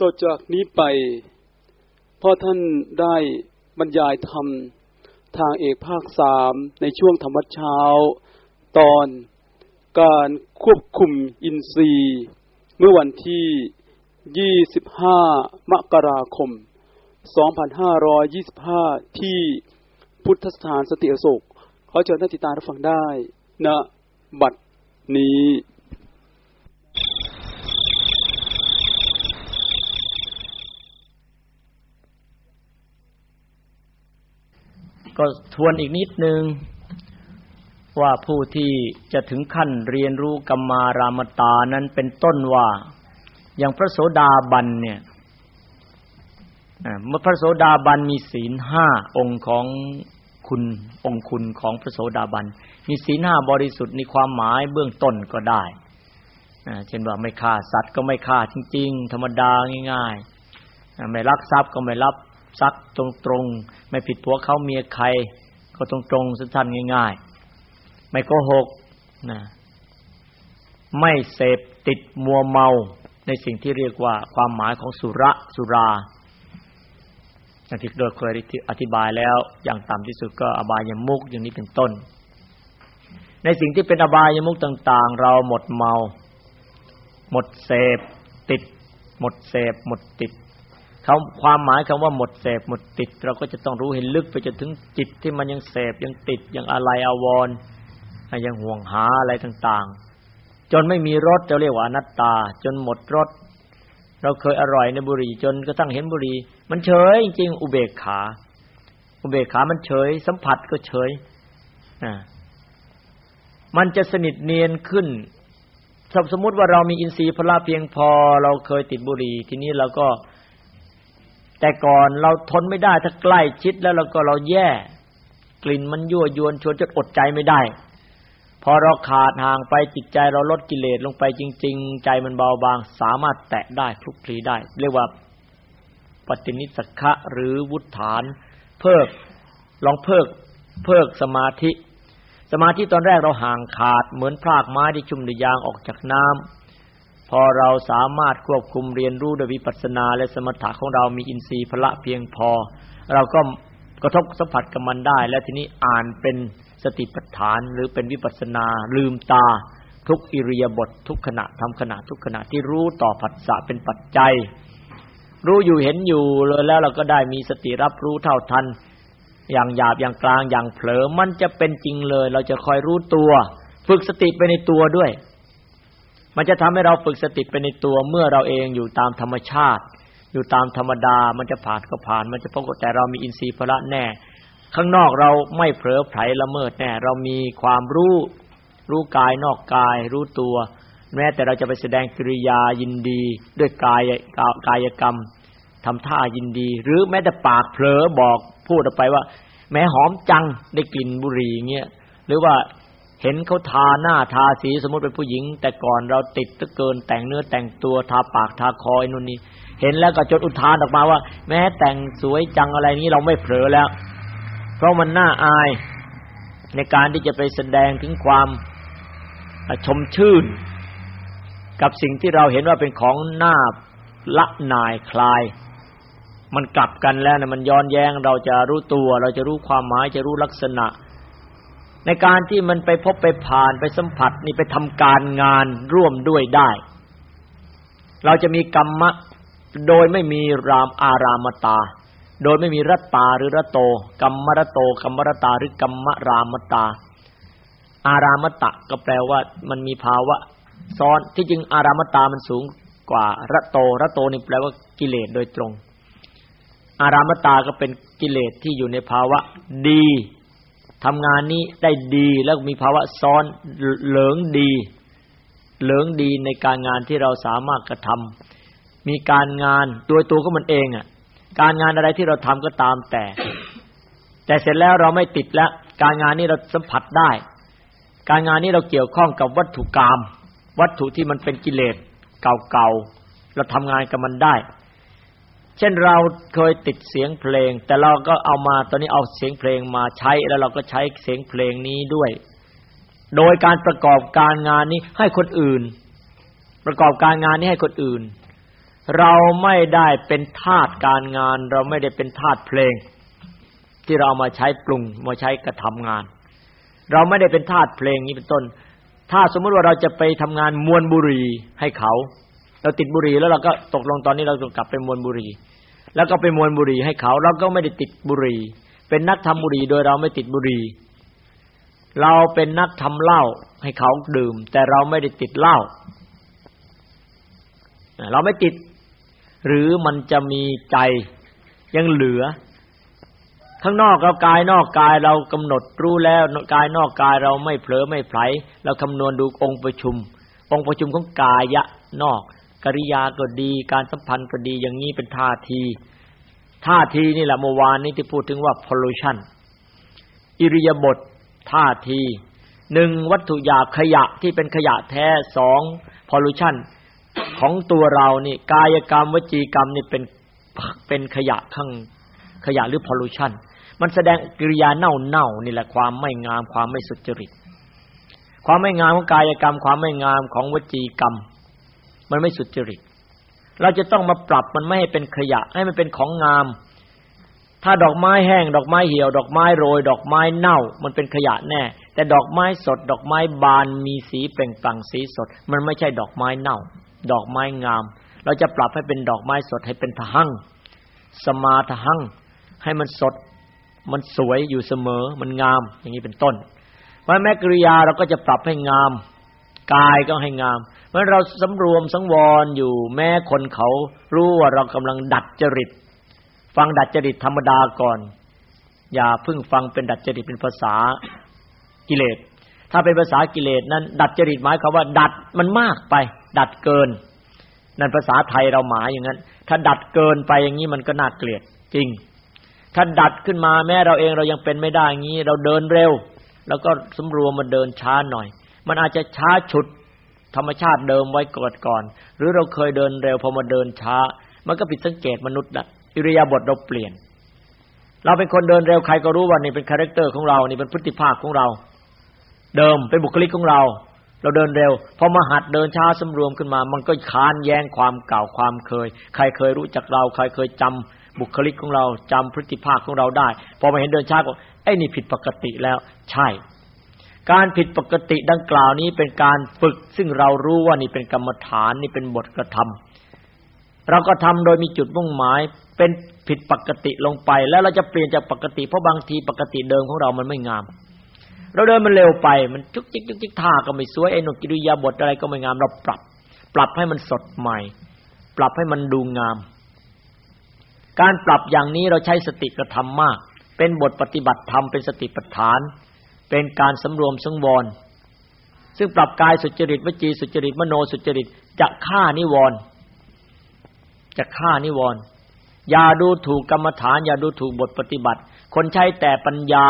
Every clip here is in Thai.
ต่อจากนี้ไปพ่อท่านได้บรรยายธรรมทางเอกภาคสามในช่วงธรรมเช้า ตอนการควบคุมอินทรีย์ เมื่อวันที่ 25 มกราคม 2525 ที่พุทธสถานสติอโศกขอเชิญท่านติตารับฟังได้ณนะบัดนี้ ก็ทวนอีกนิดนึง ว่าผู้ที่จะถึงขั้นเรียนรู้กรรมารามตานั้นเป็นต้นว่า อย่างพระโสดาบันเนี่ยเมื่อพระโสดาบันมีศีลห้าองค์ของคุณองค์คุณของพระโสดาบัน มีศีลห้าบริสุทธิ์ในความหมายเบื้องต้นก็ได้เช่นว่าไม่ฆ่าสัตว์ก็ไม่ฆ่าจริง ๆ ธรรมดาง่ายๆไม่ลักทรัพย์ก็ไม่รับ ซักตรงๆ ไม่ผิดผัวเขาเมียใคร ก็ตรงๆสั้นๆง่าย ๆ ไม่โกหกนะไม่เสพติดมัวเมาในสิ่งที่เรียกว่าความหมายของสุระสุราอย่างที่โดยเคยอธิบายแล้ว อย่างต่ำที่สุดก็อบายามุกอย่างนี้เป็นต้น ในสิ่งที่เป็นอบายามุกต่าง ๆ เราหมดเมา หมดเสพติด หมดเสพหมดติด คำความหมายคำว่าหมดเสพหมดติด เราก็จะต้องรู้เห็นลึกไปจนถึงจิตที่มันยังเสพยังติดยังอะไรอาวรณ์ยังห่วงหาอะไรต่างๆ จนไม่มีรสจะเรียกว่าอนัตตา จนหมดรสเราเคยอร่อยในบุหรี่จนกระทั่งเห็นบุหรี่มันเฉยจริงอุเบกขา อุเบกขามันเฉย สัมผัสก็เฉยอ่ามันจะสนิทเนียนขึ้นสมมติว่าเรามีอินทรีย์พละเพียงพอ เราเคยติดบุหรี่ ทีนี้เราก็ แต่ก่อนเราทนไม่ได้ถ้าใกล้ชิดแล้วเราก็เราแย่ กลิ่นมันยั่วยวนชวนจนอดใจไม่ได้ พอเราขาดห่างไปจิตใจเราลดกิเลสลงไปจริง ๆ ใจมันเบาบาง สามารถแตะได้คลุกคลีได้ เรียกว่าปฏินิสขะหรือวุฒาน เพิกลองเพิกเพิกสมาธิ สมาธิตอนแรกเราห่างขาดเหมือนพรากไม้ที่ชุ่มด้วยยางออกจากน้ำ อเราสามารถควบคุมเรียนรู้โดยวิปัสสนาและสมถะของเรามีอินทรีย์พละเพียงพอ เราก็กระทบสัมผัสกับมันได้ และทีนี้อ่านเป็นสติปัฏฐานหรือเป็นวิปัสสนา ลืมตา ทุกอิริยาบถททุกขณะทำขณะทุกขณะที่รู้ต่อผัสสะเป็นปัจจัย รู้อยู่เห็นอยู่เลยแล้วเราก็ได้มีสติรับรู้เท่าทัน อย่างหยาบอย่างกลางอย่างเผลอมันจะเป็นจริงเลย เราจะคอยรู้ตัว ฝึกสติไปในตัวด้วย มันจะทำให้เราฝึกสติไปในตัวเมื่อเราเองอยู่ตามธรรมชาติ อยู่ตามธรรมดา มันจะผ่านก็ผ่าน มันจะพบแต่เรามีอินทรีย์พละแน่ ข้างนอกเราไม่เผลอไผลละเมิดแน่ เรามีความรู้รู้กายนอกกาย รู้ตัว แม้แต่เราจะไปแสดงกิริยายินดี ด้วยกายกายกรรมทำท่ายินดี หรือแม้แต่ปากเผลอบอกพูดออกไปว่า แม้หอมจังได้กลิ่นบุหรี่เงี้ยหรือว่า เห็นเขาทาหน้าทาสีสมมติเป็นผู้หญิง แต่ก่อนเราติดตะเกินแต่งเนื้อแต่งตัวทาปากทาคอยนู่นนี่เห็นแล้วก็จดอุทานออกมาว่า แม้แต่งสวยจังอะไรนี้เราไม่เผลอแล้ว เพราะมันน่าอายในการที่จะไปแสดงถึงความชมชื่น กับสิ่งที่เราเห็นว่าเป็นของหน้าละนายคลาย มันกลับกันแล้วนะมันย้อนแย้งเราจะรู้ตัว เราจะรู้ความหมายจะรู้ลักษณะ ในการที่มันไปพบไปผ่านไปสัมผัสนี่ไปทำการงานร่วมด้วยได้ เราจะมีกรรมะโดยไม่มีรามอารามตา โดยไม่มีรัตตาหรือรัโต กรรมรโตกรรมรตาหรือกรรมรามตา อารามตะก็แปลว่ามันมีภาวะซ้อนที่จริงอารามตามันสูงกว่ารัโตรัโตนี่แปลว่ากิเลสโดยตรง อารามตาก็เป็นกิเลสที่อยู่ในภาวะดี ทำงานนี้ได้ดีแล้วมีภาวะซ้อนเหลืองดี เหลืองดีในการงานที่เราสามารถกระทำมีการงานตัวตัวก็มันเองอะการงานอะไรที่เราทำก็ตามแต่ แต่เสร็จแล้วเราไม่ติดแล้ว การงานนี้เราสัมผัสได้ การงานนี้เราเกี่ยวข้องกับวัตถุกรรมวัตถุที่มันเป็นกิเลสเก่าๆเราทำงานกับมันได้ เช่นเราเคยติดเสียงเพลง แต่เราก็เอามาตอนนี้เอาเสียงเพลงมาใช้แล้วเราก็ใช้เสียงเพลงนี้ด้วย โดยการประกอบการงานนี้ให้คนอื่น ประกอบการงานนี้ให้คนอื่น เราไม่ได้เป็นทาสการงาน เราไม่ได้เป็นทาสเพลง ที่เรามาใช้ปรุงมาใช้กระทำงาน เราไม่ได้เป็นทาสเพลงนี้เป็นต้น ถ้าสมมติว่าเราจะไปทำงานมวนบุรีให้เขา เราติดบุรีแล้วเราก็ตกลงตอนนี้เราจะกลับไปมวนบุรี แล้วก็ไปมวนบุรีให้เขาเราก็ไม่ได้ติดบุรีเป็นนักทำบุรีโดยเราไม่ติดบุรีเราเป็นนักทำเหล้าให้เขาดื่ม แต่เราไม่ได้ติดเหล้าเราไม่ติด หรือมันจะมีใจยังเหลือ ข้างนอกเรากายนอกกายเรากำหนดรู้แล้วกายนอกกายเราไม่เผลอไม่ไผลเราคำนวณดูองค์ประชุม องค์ประชุมของกายะนอก กริยาก็ดี การสัมพันธ์ก็ดีอย่างนี้เป็นท่าทีท่าทีนี่แหละเมื่อวานนี้ที่พูดถึงว่า pollution อิริยาบถท่าทีหนึ่งวัตถุหยาบขยะที่เป็นขยะแท้สอง pollution ของตัวเรานี่กายกรรมวจีกรรมนี่เป็นเป็นขยะข้างขยะหรือ pollution มันแสดงกิริยาเน่าๆนี่แหละความไม่งามความไม่สุจริต ความไม่งามของกายกรรม ความไม่งามของวจีกรรม มันไม่สุจริต เราจะต้องมาปรับมันไม่ให้เป็นขยะ ให้มันเป็นของงาม ถ้าดอกไม้แห้ง ดอกไม้เหี่ยว ดอกไม้โรย ดอกไม้เน่า มันเป็นขยะแน่ แต่ดอกไม้สด ดอกไม้บานมีสีเปล่งปลั่งสีสด มันไม่ใช่ดอกไม้เน่า ดอกไม้งาม เราจะปรับให้เป็นดอกไม้สดให้เป็นทหังสมาทหังให้มันสด มันสวยอยู่เสมอ มันงาม อย่างนี้เป็นต้นเพราะแม้กริยาเราก็จะปรับให้งาม กายก็ให้งาม เมื่อเราสำรวมสังวรอยู่แม้คนเขารู้ว่าเรากำลังดัดจริต ฟังดัดจริตธรรมดาก่อน อย่าเพิ่งฟังเป็นดัดจริตเป็นภาษากิเลส ถ้าเป็นภาษากิเลสนั้น ดัดจริตหมายความว่า ดัดมันมากไป ดัดเกิน นั่นภาษาไทยเราหมายอย่างนั้น ถ้าดัดเกินไปอย่างนี้มันก็น่าเกลียดจริง ถ้าดัดขึ้นมาแม้เราเองเรายังเป็นไม่ได้อย่างนี้ เราเดินเร็ว แล้วก็สำรวมมาเดินช้าหน่อย มันอาจจะช้าฉุด ธรรมชาติเดิมไว้ก่อนก่อน หรือเราเคยเดินเร็วพอมาเดินช้า มันก็ผิดสังเกตมนุษย์นะอิริยาบถเราเปลี่ยน เราเป็นคนเดินเร็วใครก็รู้ว่านี่เป็น character ของเรานี่เป็นพฤติภาพของเรา เดิมเป็นบุคลิกของเรา เราเดินเร็วพอมาหัดเดินช้าสำรวมขึ้นมา มันก็ค้านแย้งความเก่าความเคย ใครเคยรู้จักเรา ใครเคยจำบุคลิกของเราจำพฤติภาพของเราได้ พอมาเห็นเดินช้าก็ไอ้นี่ผิดปกติแล้ว ใช่ การผิดปกติดังกล่าวนี้เป็นการฝึก ซึ่งเรารู้ว่านี่เป็นกรรมฐานนี่เป็นบทกระทำเราก็ทำโดยมีจุดมุ่งหมาย เป็นผิดปกติลงไป แล้วเราจะเปลี่ยนจากปกติเพราะบางทีปกติเดิมของเรามันไม่งาม เราเดินมันเร็วไปมันจุกจิกจุกจิกท่าก็ไม่สวยไอ้หนกิริยาบทอะไรก็ไม่งาม เราปรับ ปรับให้มันสดใหม่ ปรับให้มันดูงาม การปรับอย่างนี้เราใช้สติกระทำมาก เป็นบทปฏิบัติธรรมเป็นสติปัฏฐาน เป็นการสำรวมสังวร ซึ่งปรับกายสุจริตวจีสุจริตมโนสุจริตจะฆ่านิวรณ์จะฆ่านิวรณ์อย่าดูถูกกรรมฐาน อย่าดูถูกบทปฏิบัติ คนใช้แต่ปัญญา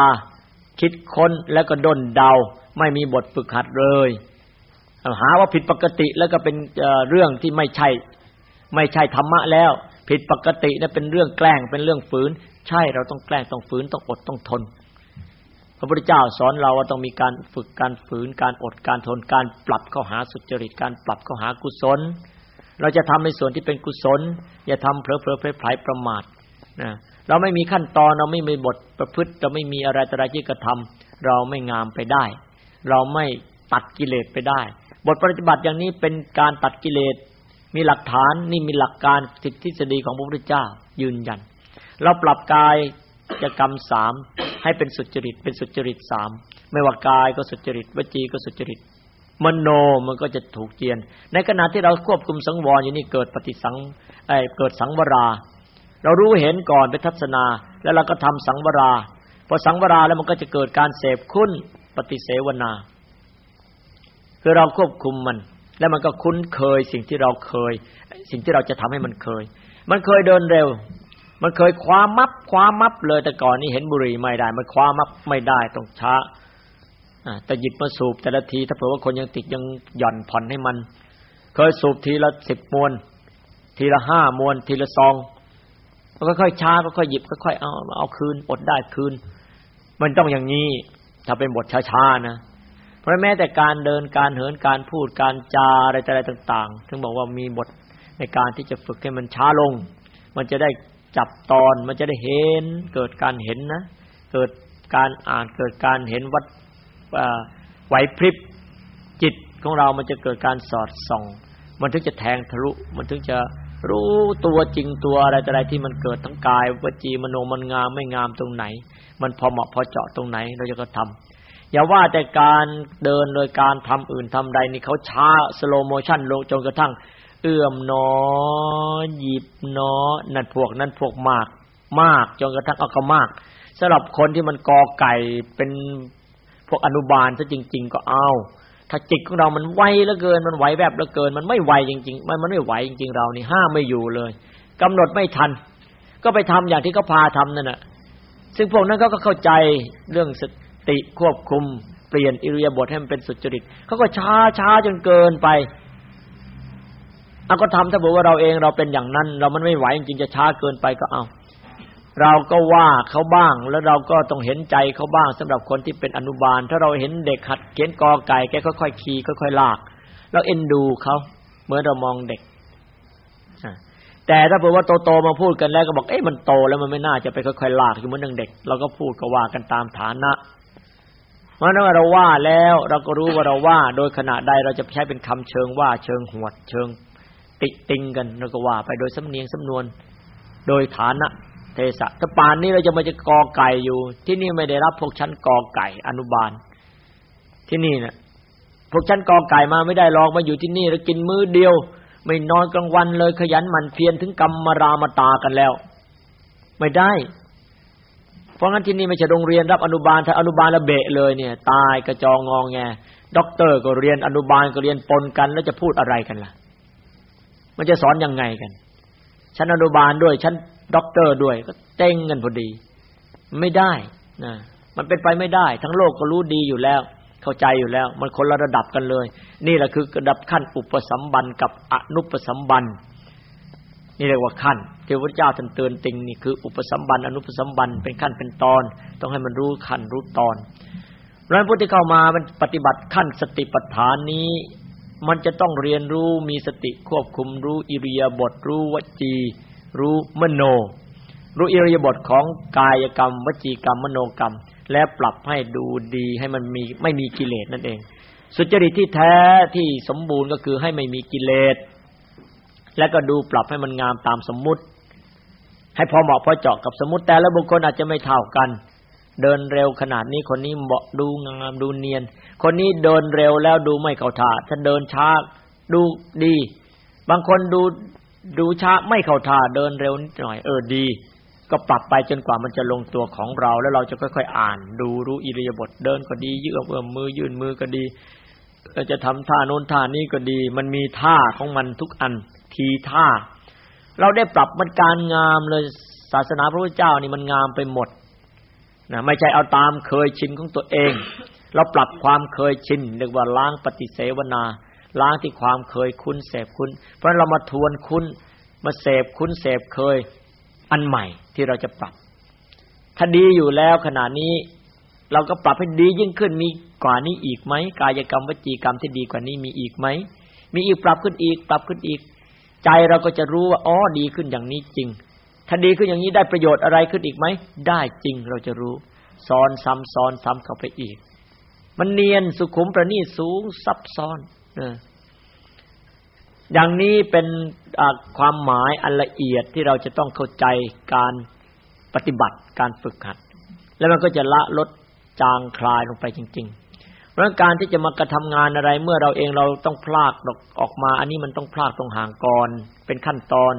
คิดค้นแล้วก็ด้นเดา ไม่มีบทฝึกหัดเลยหาว่าผิดปกติแล้วก็เป็นเรื่องที่ไม่ใช่ ไม่ใช่ธรรมะแล้ว ผิดปกตินะเป็นเรื่องแกล้งเป็นเรื่องฝืน ใช่เราต้องแกล้งต้องฝืนต้องอดต้องทน ระพุทธเจ้าสอนเราว่าต้องมีการฝึกการฝืนการอดการทนการปรับเข้าหาสุจริตการปรับเข้าหากุศล เราจะทำในส่วนที่เป็นกุศล อย่าทำเพลอเพลอเพลไประมาทนะเราไม่มีขั้นตอนเราไม่มีบทประพฤติเราไม่มีอะไรต่อะไรที่กระทำเราไม่งามไปได้ เราไม่ตัดกิเลสไปได้ บทปฏิบัติอย่างนี้เป็นการตัดกิเลสมีหลักฐานนี่มีหลักการสิทธิษฎีของพระพุทธเจ้ายืนยัน เราปรับกาย จะกรรมสามให้เป็นสุจริต เป็นสุจริตสามไม่ว่ากายก็สุจริตวจีก็สุจริต มโนมันก็จะถูกเจียน ในขณะที่เราควบคุมสังวรอยู่นี่เกิดปฏิสังไอเกิดสังวรา เรารู้เห็นก่อนไปทัศนา แล้วเราก็ทำสังวราพอสังวราแล้วมันก็จะเกิดการเสพคุ้นปฏิเสวนา คือเราควบคุมมัน แล้วมันก็คุ้นเคยสิ่งที่เราเคย สิ่งที่เราจะทำให้มันเคย มันเคยเดินเร็ว มันเคยคว้ามับ คว้ามับเลยแต่ก่อนนี้เห็นบุหรี่ไม่ได้ มันคว้ามับไม่ได้ต้องช้าแต่หยิบมาสูบแต่ละที ถ้าเผื่อว่าคนยังติดยังหย่อนผ่อนให้มัน เคยสูบทีละสิบมวน ทีละห้ามวน ทีละซองก็ค่อยช้าก็ค่อยหยิบค่อยเอาเอาคืนอดได้คืน มันต้องอย่างนี้ถ้าเป็นบทช้าๆนะเพราะแม้แต่การเดินการเหินการพูดการจาอะไรอะไรต่างๆถึงบอกว่ามีบทในการที่จะฝึกให้มันช้าลง มันจะได้ จับตอนมันจะได้เห็น เกิดการเห็นนะ เกิดการอ่านเกิดการเห็นวัดไหวพริบจิตของเรามันจะเกิดการสอดส่อง มันถึงจะแทงทะลุ มันถึงจะรู้ตัวจริงตัวอะไรอะไรที่มันเกิดทั้งกายวจีมโนมันงามไม่งามตรงไหน มันพอเหมาะพอเจาะตรงไหน เราจะก็ทำอย่าว่าแต่การเดินโดยการทำอื่นทำใดนี่เขาช้าสโลโมชั่นลงจนกระทั่ง เอื้อมนอ หยิบนอนั่นพวกนั้นพวกมาก มากจนกระทั่งเอาก็มากสำหรับคนที่มันกอไก่เป็นพวกอนุบาลซะจริง ๆ ก็เอาถ้าจิตของเรามันไวเหลือเกิน มันไหวแบบเหลือเกิน มันไม่ไวจริง ๆ มันมันไม่ไหวจริง ๆ เรานี่ห้ามไม่อยู่เลยกำหนดไม่ทัน ก็ไปทำอย่างที่เขาพาทำนั่นแหะซึ่งพวกนั้นเขาก็เข้าใจเรื่องสติควบคุมเปลี่ยนอิริยาบถให้มันเป็นสุจริตเขาก็ช้าช้าจนเกินไป เอาก็ทำถ้าบอกว่าเราเองเราเป็นอย่างนั้น เรามันไม่ไหวจริงๆจะช้าเกินไปก็เอา เราก็ว่าเขาบ้าง แล้วเราก็ต้องเห็นใจเขาบ้างสำหรับคนที่เป็นอนุบาล ถ้าเราเห็นเด็กหัดเขียนกอไก่แกค่อยๆขี่ค่อยๆลากเราเอ็นดูเขาเหมือนเรามองเด็กแต่ถ้าเผื่อว่าโตๆมาพูดกันแล้วก็บอกเอ๊ะมันโตแล้วมันไม่น่าจะไปค่อยๆลากอยู่เหมือนเด็กเราก็พูดก็ว่ากันตามฐานะเพราะนั้นเราว่าแล้ว เราก็รู้ว่าเราว่า โดยขณะใดเราจะใช้เป็นคำเชิงว่าเชิงหวดเชิง ติติงกันเราก็ว่าไปโดยสำเนียงสำนวน โดยฐานะเทศะถ้าป่านนี้เราจะมาจะกอไก่อยู่ ที่นี่ไม่ได้รับพวกชั้นกอไก่อนุบาล ที่นี่นะพวกชั้นกอไก่มาไม่ได้ลองมาอยู่ที่นี่แล้วกินมื้อเดียว ไม่นอนกลางวันเลยขยันหมั่นเพียรถึงกรรมรามาตากันแล้ว ไม่ได้ เพราะงั้นที่นี่ไม่ใช่โรงเรียนรับอนุบาลถ้าอนุบาลละเบะเลยเนี่ย ตายกระจองงองแงด็อกเตอร์ก็เรียนอนุบาลก็เรียนปนกันแล้วจะพูดอะไรกันล่ะ มันจะสอนยังไงกัน ชั้นอนุบาลด้วย ชั้นด็อกเตอร์ด้วย ก็เจ๊งกันพอดี ไม่ได้นะมันเป็นไปไม่ได้ ทั้งโลกก็รู้ดีอยู่แล้ว เข้าใจอยู่แล้ว มันคนละระดับกันเลย นี่แหละคือระดับขั้นอุปสัมบันกับอนุปสัมบันนี่เรียกว่าขั้นที่พระเจ้าท่านเตือนติงนี่คืออุปสัมบันอนุปสัมบันเป็นขั้นเป็นตอน ต้องให้มันรู้ขั้นรู้ตอนเพราะนั้นผู้ที่เข้ามามันปฏิบัติขั้นสติปัฏฐานนี้ มันจะต้องเรียนรู้มีสติควบคุมรู้อิริยาบถรู้วจี รู้มโน รู้อิริยาบถของกายกรรม วจีกรรมมโนกรรม และปรับให้ดูดีให้มันมีไม่มีกิเลสนั่นเอง สุจริตที่แท้ที่สมบูรณ์ก็คือให้ไม่มีกิเลสและก็ดูปรับให้มันงามตามสมมุติ ให้พอเหมาะพอเจาะกับสมมุติแต่ละบุคคลอาจจะไม่เท่ากัน เดินเร็วขนาดนี้คนนี้เหมาะดูงามดูเนียน คนนี้เดินเร็วแล้วดูไม่เข้าท่าถ้าเดินช้าดูดี บางคนดูดูช้าไม่เข้าท่าเดินเร็วนิดหน่อยเออดี ก็ปรับไปจนกว่ามันจะลงตัวของเรา แล้วเราจะค่อยๆอ่าน ดูรู้อิริยาบถเดินก็ดียืดเอื้อมมือยื่นมือก็ดีเราจะทำท่าโน้นท่านี้ก็ดี มันมีท่าของมันทุกอันทีท่า เราได้ปรับมันการงามเลยศาสนาพระพุทธเจ้านี่มันงามไปหมด นะไม่ใช่เอาตามเคยชินของตัวเอง เราปรับความเคยชินเรียกว่าล้างปฏิเสวนา ล้างที่ความเคยคุ้นเสพคุ้น เพราะเรามาทวนคุ้นมาเสพคุ้นเสพเคยอันใหม่ที่เราจะปรับ ถ้าดีอยู่แล้วขณะนี้ เราก็ปรับให้ดียิ่งขึ้นมีกว่านี้อีกไหมกายกรรมวจีกรรมที่ดีกว่านี้มีอีกไหมมีอีกปรับขึ้นอีก ปรับขึ้นอีก ใจเราก็จะรู้ว่าอ๋อดีขึ้นอย่างนี้จริง ถ้าดีขึ้นอย่างนี้ได้ประโยชน์อะไรขึ้นอีกไหม ได้จริงเราจะรู้ซ้อนซ้ำซ้อนซ้ำเข้าไปอีก มันเนียนสุขุมประณีตสูงซับซ้อนเอย่างนี้เป็นความหมายอันละเอียดที่เราจะต้องเข้าใจการปฏิบัติการฝึกหัด แล้วมันก็จะละลดจางคลายลงไปจริง ๆ เพราะการที่จะมากระทำงานอะไร เมื่อเราเองเราต้องพลากออกมา อันนี้มันต้องพลากตรงห่างก่อนเป็นขั้นตอน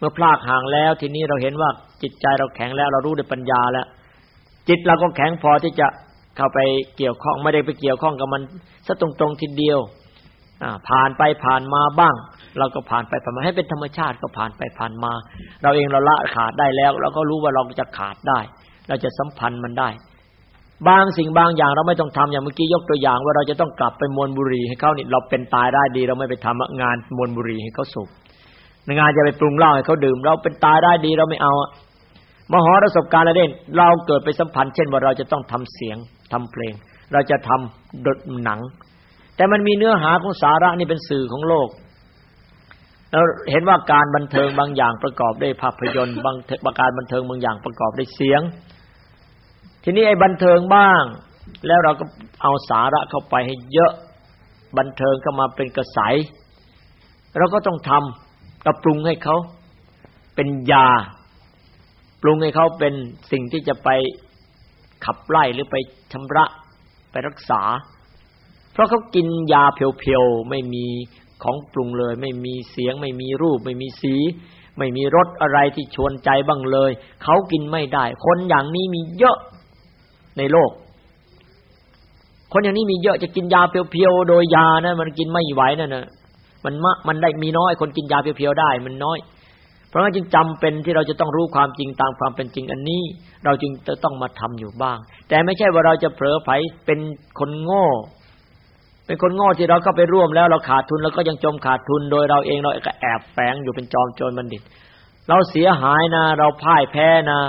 เมื่อพลากห่างแล้ว ทีนี้เราเห็นว่าจิตใจเราแข็งแล้ว เรารู้ด้วยปัญญาแล้ว จิตเราก็แข็งพอที่จะเข้าไปเกี่ยวข้องไม่ได้ไปเกี่ยวข้องกับมันซะตรงๆทีเดียวผ่านไปผ่านมาบ้าง เราก็ผ่านไปผ่านมาให้เป็นธรรมชาติก็ผ่านไปผ่านมา เราเองเราละขาดได้แล้วเราก็รู้ว่าเราจะขาดได้ เราจะสัมพันธ์มันได้ บางสิ่งบางอย่างเราไม่ต้องทำอย่างเมื่อกี้ยกตัวอย่าง ว่าเราจะต้องกลับไปมวนบุรีให้เขานี่เราเป็นตายได้ดี เราไม่ไปทำงานมวนบุรีให้เขาสูบ งานจะไปปรุงเหล้าให้เขาดื่ม เราเป็นตายได้ดีเราไม่เอามหรสพการอะเด่น เราเกิดไปสัมพันธ์เช่นว่าเราจะต้องทำเสียงทำเพลง เราจะทำดหนัง แต่มันมีเนื้อหาของสาระนี่เป็นสื่อของโลกเราเห็นว่าการบันเทิงบางอย่างประกอบด้วยภาพยนตร์บางการบันเทิงบางอย่างประกอบด้วยเสียง ทีนี้ไอ้บันเทิงบ้าง แล้วเราก็เอาสาระเข้าไปให้เยอะบันเทิงก็มาเป็นกระสายเราก็ต้องทำ กระปรุงให้เขาเป็นยา ปรุงให้เขาเป็นสิ่งที่จะไปขับไล่หรือไปชำระไปรักษา เพราะเขากินยาเพียวๆไม่มีของปรุงเลย ไม่มีเสียง ไม่มีรูป ไม่มีสี ไม่มีรสอะไรที่ชวนใจบ้างเลย เขากินไม่ได้ คนอย่างนี้มีเยอะในโลก คนอย่างนี้มีเยอะจะกินยาเพียวๆโดยยานะมันกินไม่ไหวนั่นนะ มันมมันได้มีน้อยคนกินยาเพียวๆได้ มันน้อย เพราะงั้นจึงจำเป็นที่เราจะต้องรู้ความจริงตามความเป็นจริงอันนี้ เราจึงจะต้องมาทำอยู่บ้าง แต่ไม่ใช่ว่าเราจะเผลอไผเป็นคนโง่ เป็นคนโง่ที่เราก็ไปร่วมแล้วเราขาดทุนแล้วก็ยังจมขาดทุนโดยเราเองเราก็แอบแฝงอยู่เป็นจอมโจรบัณฑิต เราเสียหายนะ เราพ่ายแพ้นะ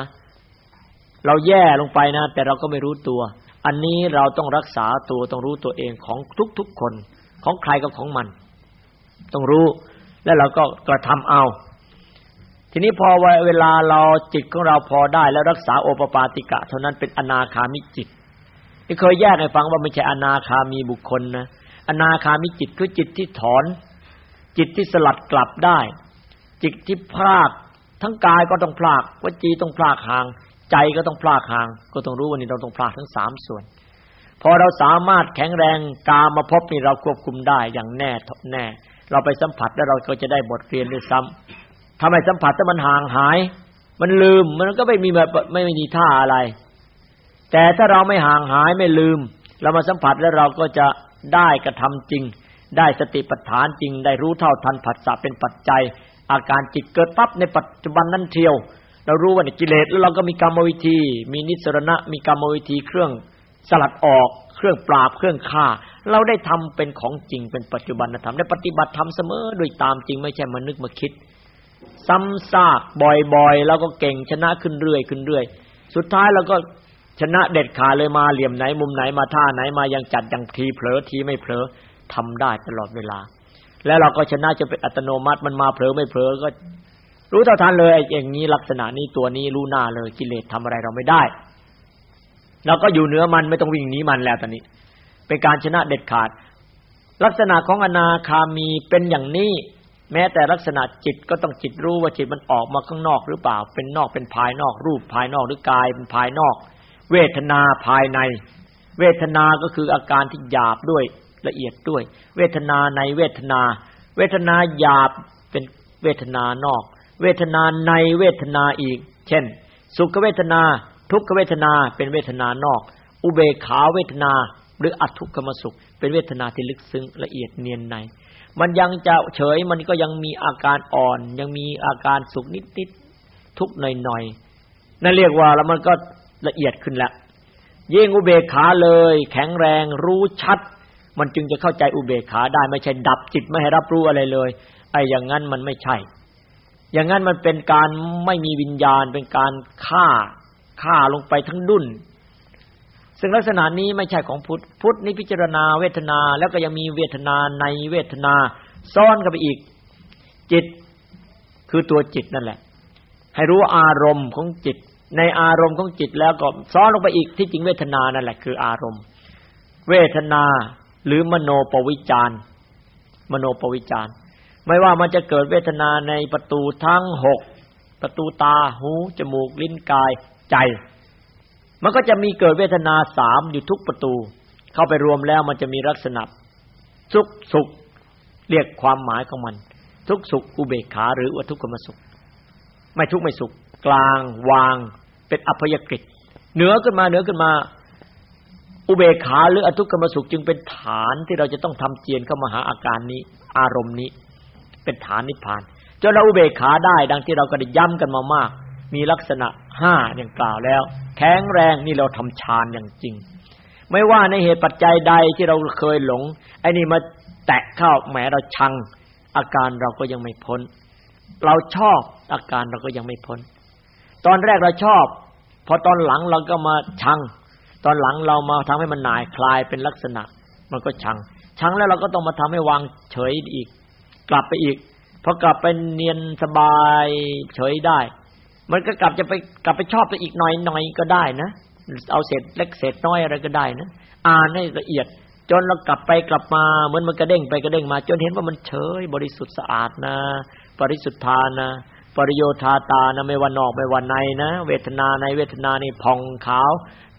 เราแย่ลงไปนะ แต่เราก็ไม่รู้ตัว อันนี้เราต้องรักษาตัวต้องรู้ตัวเองของทุกๆคนของใครก็ของมัน ต้องรู้ แล้วเราก็กระทำเอา ทีนี้พอเวลาเราจิตของเราพอได้แล้วรักษาโอปปาติกะ เท่านั้นเป็นอนาคามิจิตที่เคยแยกให้ฟังว่าไม่ใช่อนาคามีบุคคลนะอนาคามิจิตคือจิตที่ถอน จิตที่สลัดกลับได้ จิตที่พลากทั้งกายก็ต้องพลากวจีต้องพลากห่าง ใจก็ต้องพลากห่าง ก็ต้องรู้ว่านี่เราต้องพลากทั้งสามส่วน พอเราสามารถแข็งแรงกามาพบนี่เราควบคุมได้อย่างแน่แน่ เราไปสัมผัสแล้วเราก็จะได้บทเรียนด้วยซ้ำทำไมสัมผัสถ้ามันห่างหาย มันลืมมันก็ไม่มีแบบไม่มีท่าอะไร แต่ถ้าเราไม่ห่างหายไม่ลืม เรามาสัมผัสแล้วเราก็จะได้กระทำจริง ได้สติปัฏฐานจริง ได้รู้เท่าทันผัสสะเป็นปัจจัย อาการจิตเกิดปั๊บในปัจจุบันนั้นเทียว เรารู้ว่าในกิเลสแล้วเราก็มีกรรมวิธี มีนิสรณะ มีกรรมวิธีเครื่องสลัดออก เครื่องปราบเครื่องฆ่า เราได้ทำเป็นของจริงเป็นปัจจุบันธรรมได้ปฏิบัติธรรมเสมอโดยตามจริงไม่ใช่มานึกมาคิด ซ้ำซากบ่อยๆแล้วก็เก่งชนะขึ้นเรื่อยขึ้นเรื่อยสุดท้ายเราก็ชนะเด็ดขาดเลยมาเหลี่ยมไหนมุมไหนมาท่าไหนมายังจัดยังทีเผลอทีไม่เผลอทำได้ตลอดเวลา แล้วเราก็ชนะจะเป็นอัตโนมัติมันมาเผลอไม่เผลอก็ รู้เท่าทันเลยอย่างนี้ลักษณะนี้ตัวนี้รู้หน้าเลยกิเลสทำอะไรเราไม่ได้เราก็อยู่เหนือมันไม่ต้องวิ่งหนีมันแล้วตอนนี้ เป็นการชนะเด็ดขาด ลักษณะของอนาคามีเป็นอย่างนี้ แม้แต่ลักษณะจิตก็ต้องจิตรู้ว่าจิตมันออกมาข้างนอกหรือเปล่า เป็นนอกเป็นภายนอกรูปภายนอกหรือกายเป็นภายนอก เวทนาภายใน เวทนาก็คืออาการที่หยาบด้วยละเอียดด้วย เวทนาในเวทนา เวทนาหยาบเป็นเวทนานอก เวทนาในเวทนาอีก เช่น สุขเวทนา ทุกขเวทนาเป็นเวทนานอก อุเบกขาเวทนา หรืออัทุกขมสุข เป็นเวทนาที่ลึกซึ้งละเอียดเนียนใน มันยังจะเฉยมันก็ยังมีอาการอ่อน ยังมีอาการสุขนิดๆทุกหน่อยๆนั่นเรียกว่าแล้วมันก็ละเอียดขึ้นแล้วยิ่งอุเบกขาเลย แข็งแรงรู้ชัด มันจึงจะเข้าใจอุเบกขาได้ไม่ใช่ดับจิตไม่ให้รับรู้อะไรเลยไอ้อย่างนั้นมันไม่ใช่ อย่างนั้นมันเป็นการไม่มีวิญญาณเป็นการฆ่าฆ่าลงไปทั้งดุน ซึ่งลักษณะนี้ไม่ใช่ของพุทธ พุทธนี่พิจารณาเวทนา แล้วก็ยังมีเวทนาในเวทนาซ้อนกันไปอีก จิตคือตัวจิตนั่นแหละ ให้รู้อารมณ์ของจิต ในอารมณ์ของจิตแล้วก็ซ้อนลงไปอีกที่จริงเวทนานั่นแหละคืออารมณ์ เวทนาหรือมโนปวิจารมโนปวิจารไม่ว่ามันจะเกิดเวทนาในประตูทั้งหกประตูตาหู จมูก ลิ้นกายใจ มันก็จะมีเกิดเวทนาสามอยู่ทุกประตู เข้าไปรวมแล้วมันจะมีลักษณะสุขสุขเรียกความหมายของมัน ทุกสุขอุเบกขาหรือวัทุกขมสุข ไม่ทุกไม่สุข กลางวาง เป็นอัพยกฤตเหนือขึ้นมาเหนือขึ้นมา อุเบกขาหรืออทุกขมสุขจึงเป็นฐานที่เราจะต้องทำเจียนเข้ามาหาอาการนี้ อารมณ์นี้ เป็นฐานนิพพานจนเราอุเบกขาได้ ดังที่เราก็ได้ย้ำกันมามาก มีลักษณะห้าอย่างกล่าวแล้ว แข็งแรงนี่เราทำฌานอย่างจริง ไม่ว่าในเหตุปัจจัยใดที่เราเคยหลงไอ้นี่มาแตะเข้าแหมเราชัง อาการเราก็ยังไม่พ้น เราชอบอาการเราก็ยังไม่พ้น ตอนแรกเราชอบ พอตอนหลังเราก็มาชัง ตอนหลังเรามาทำให้มันหน่ายคลายเป็นลักษณะ มันก็ชัง ชังแล้วเราก็ต้องมาทำให้วางเฉยอีก กลับไปอีกพอกลับไปเนียนสบายเฉยได้ มันก็กลับจะไปกลับไปชอบไปอีกหน่อยหน่อยก็ได้นะเอาเศษเล็กเศษน้อยอะไรก็ได้นะอ่านให้ละเอียด จนเรากลับไปกลับมาเหมือนมันกระเด้งไปกระเด้งมา จนเห็นว่ามันเฉยบริสุทธิ์สะอาดนะบริสุทธานะปริโยธาตานะไม่ว่านอกไม่ว่าในนะ เวทนาในเวทนานี่ผ่องขาว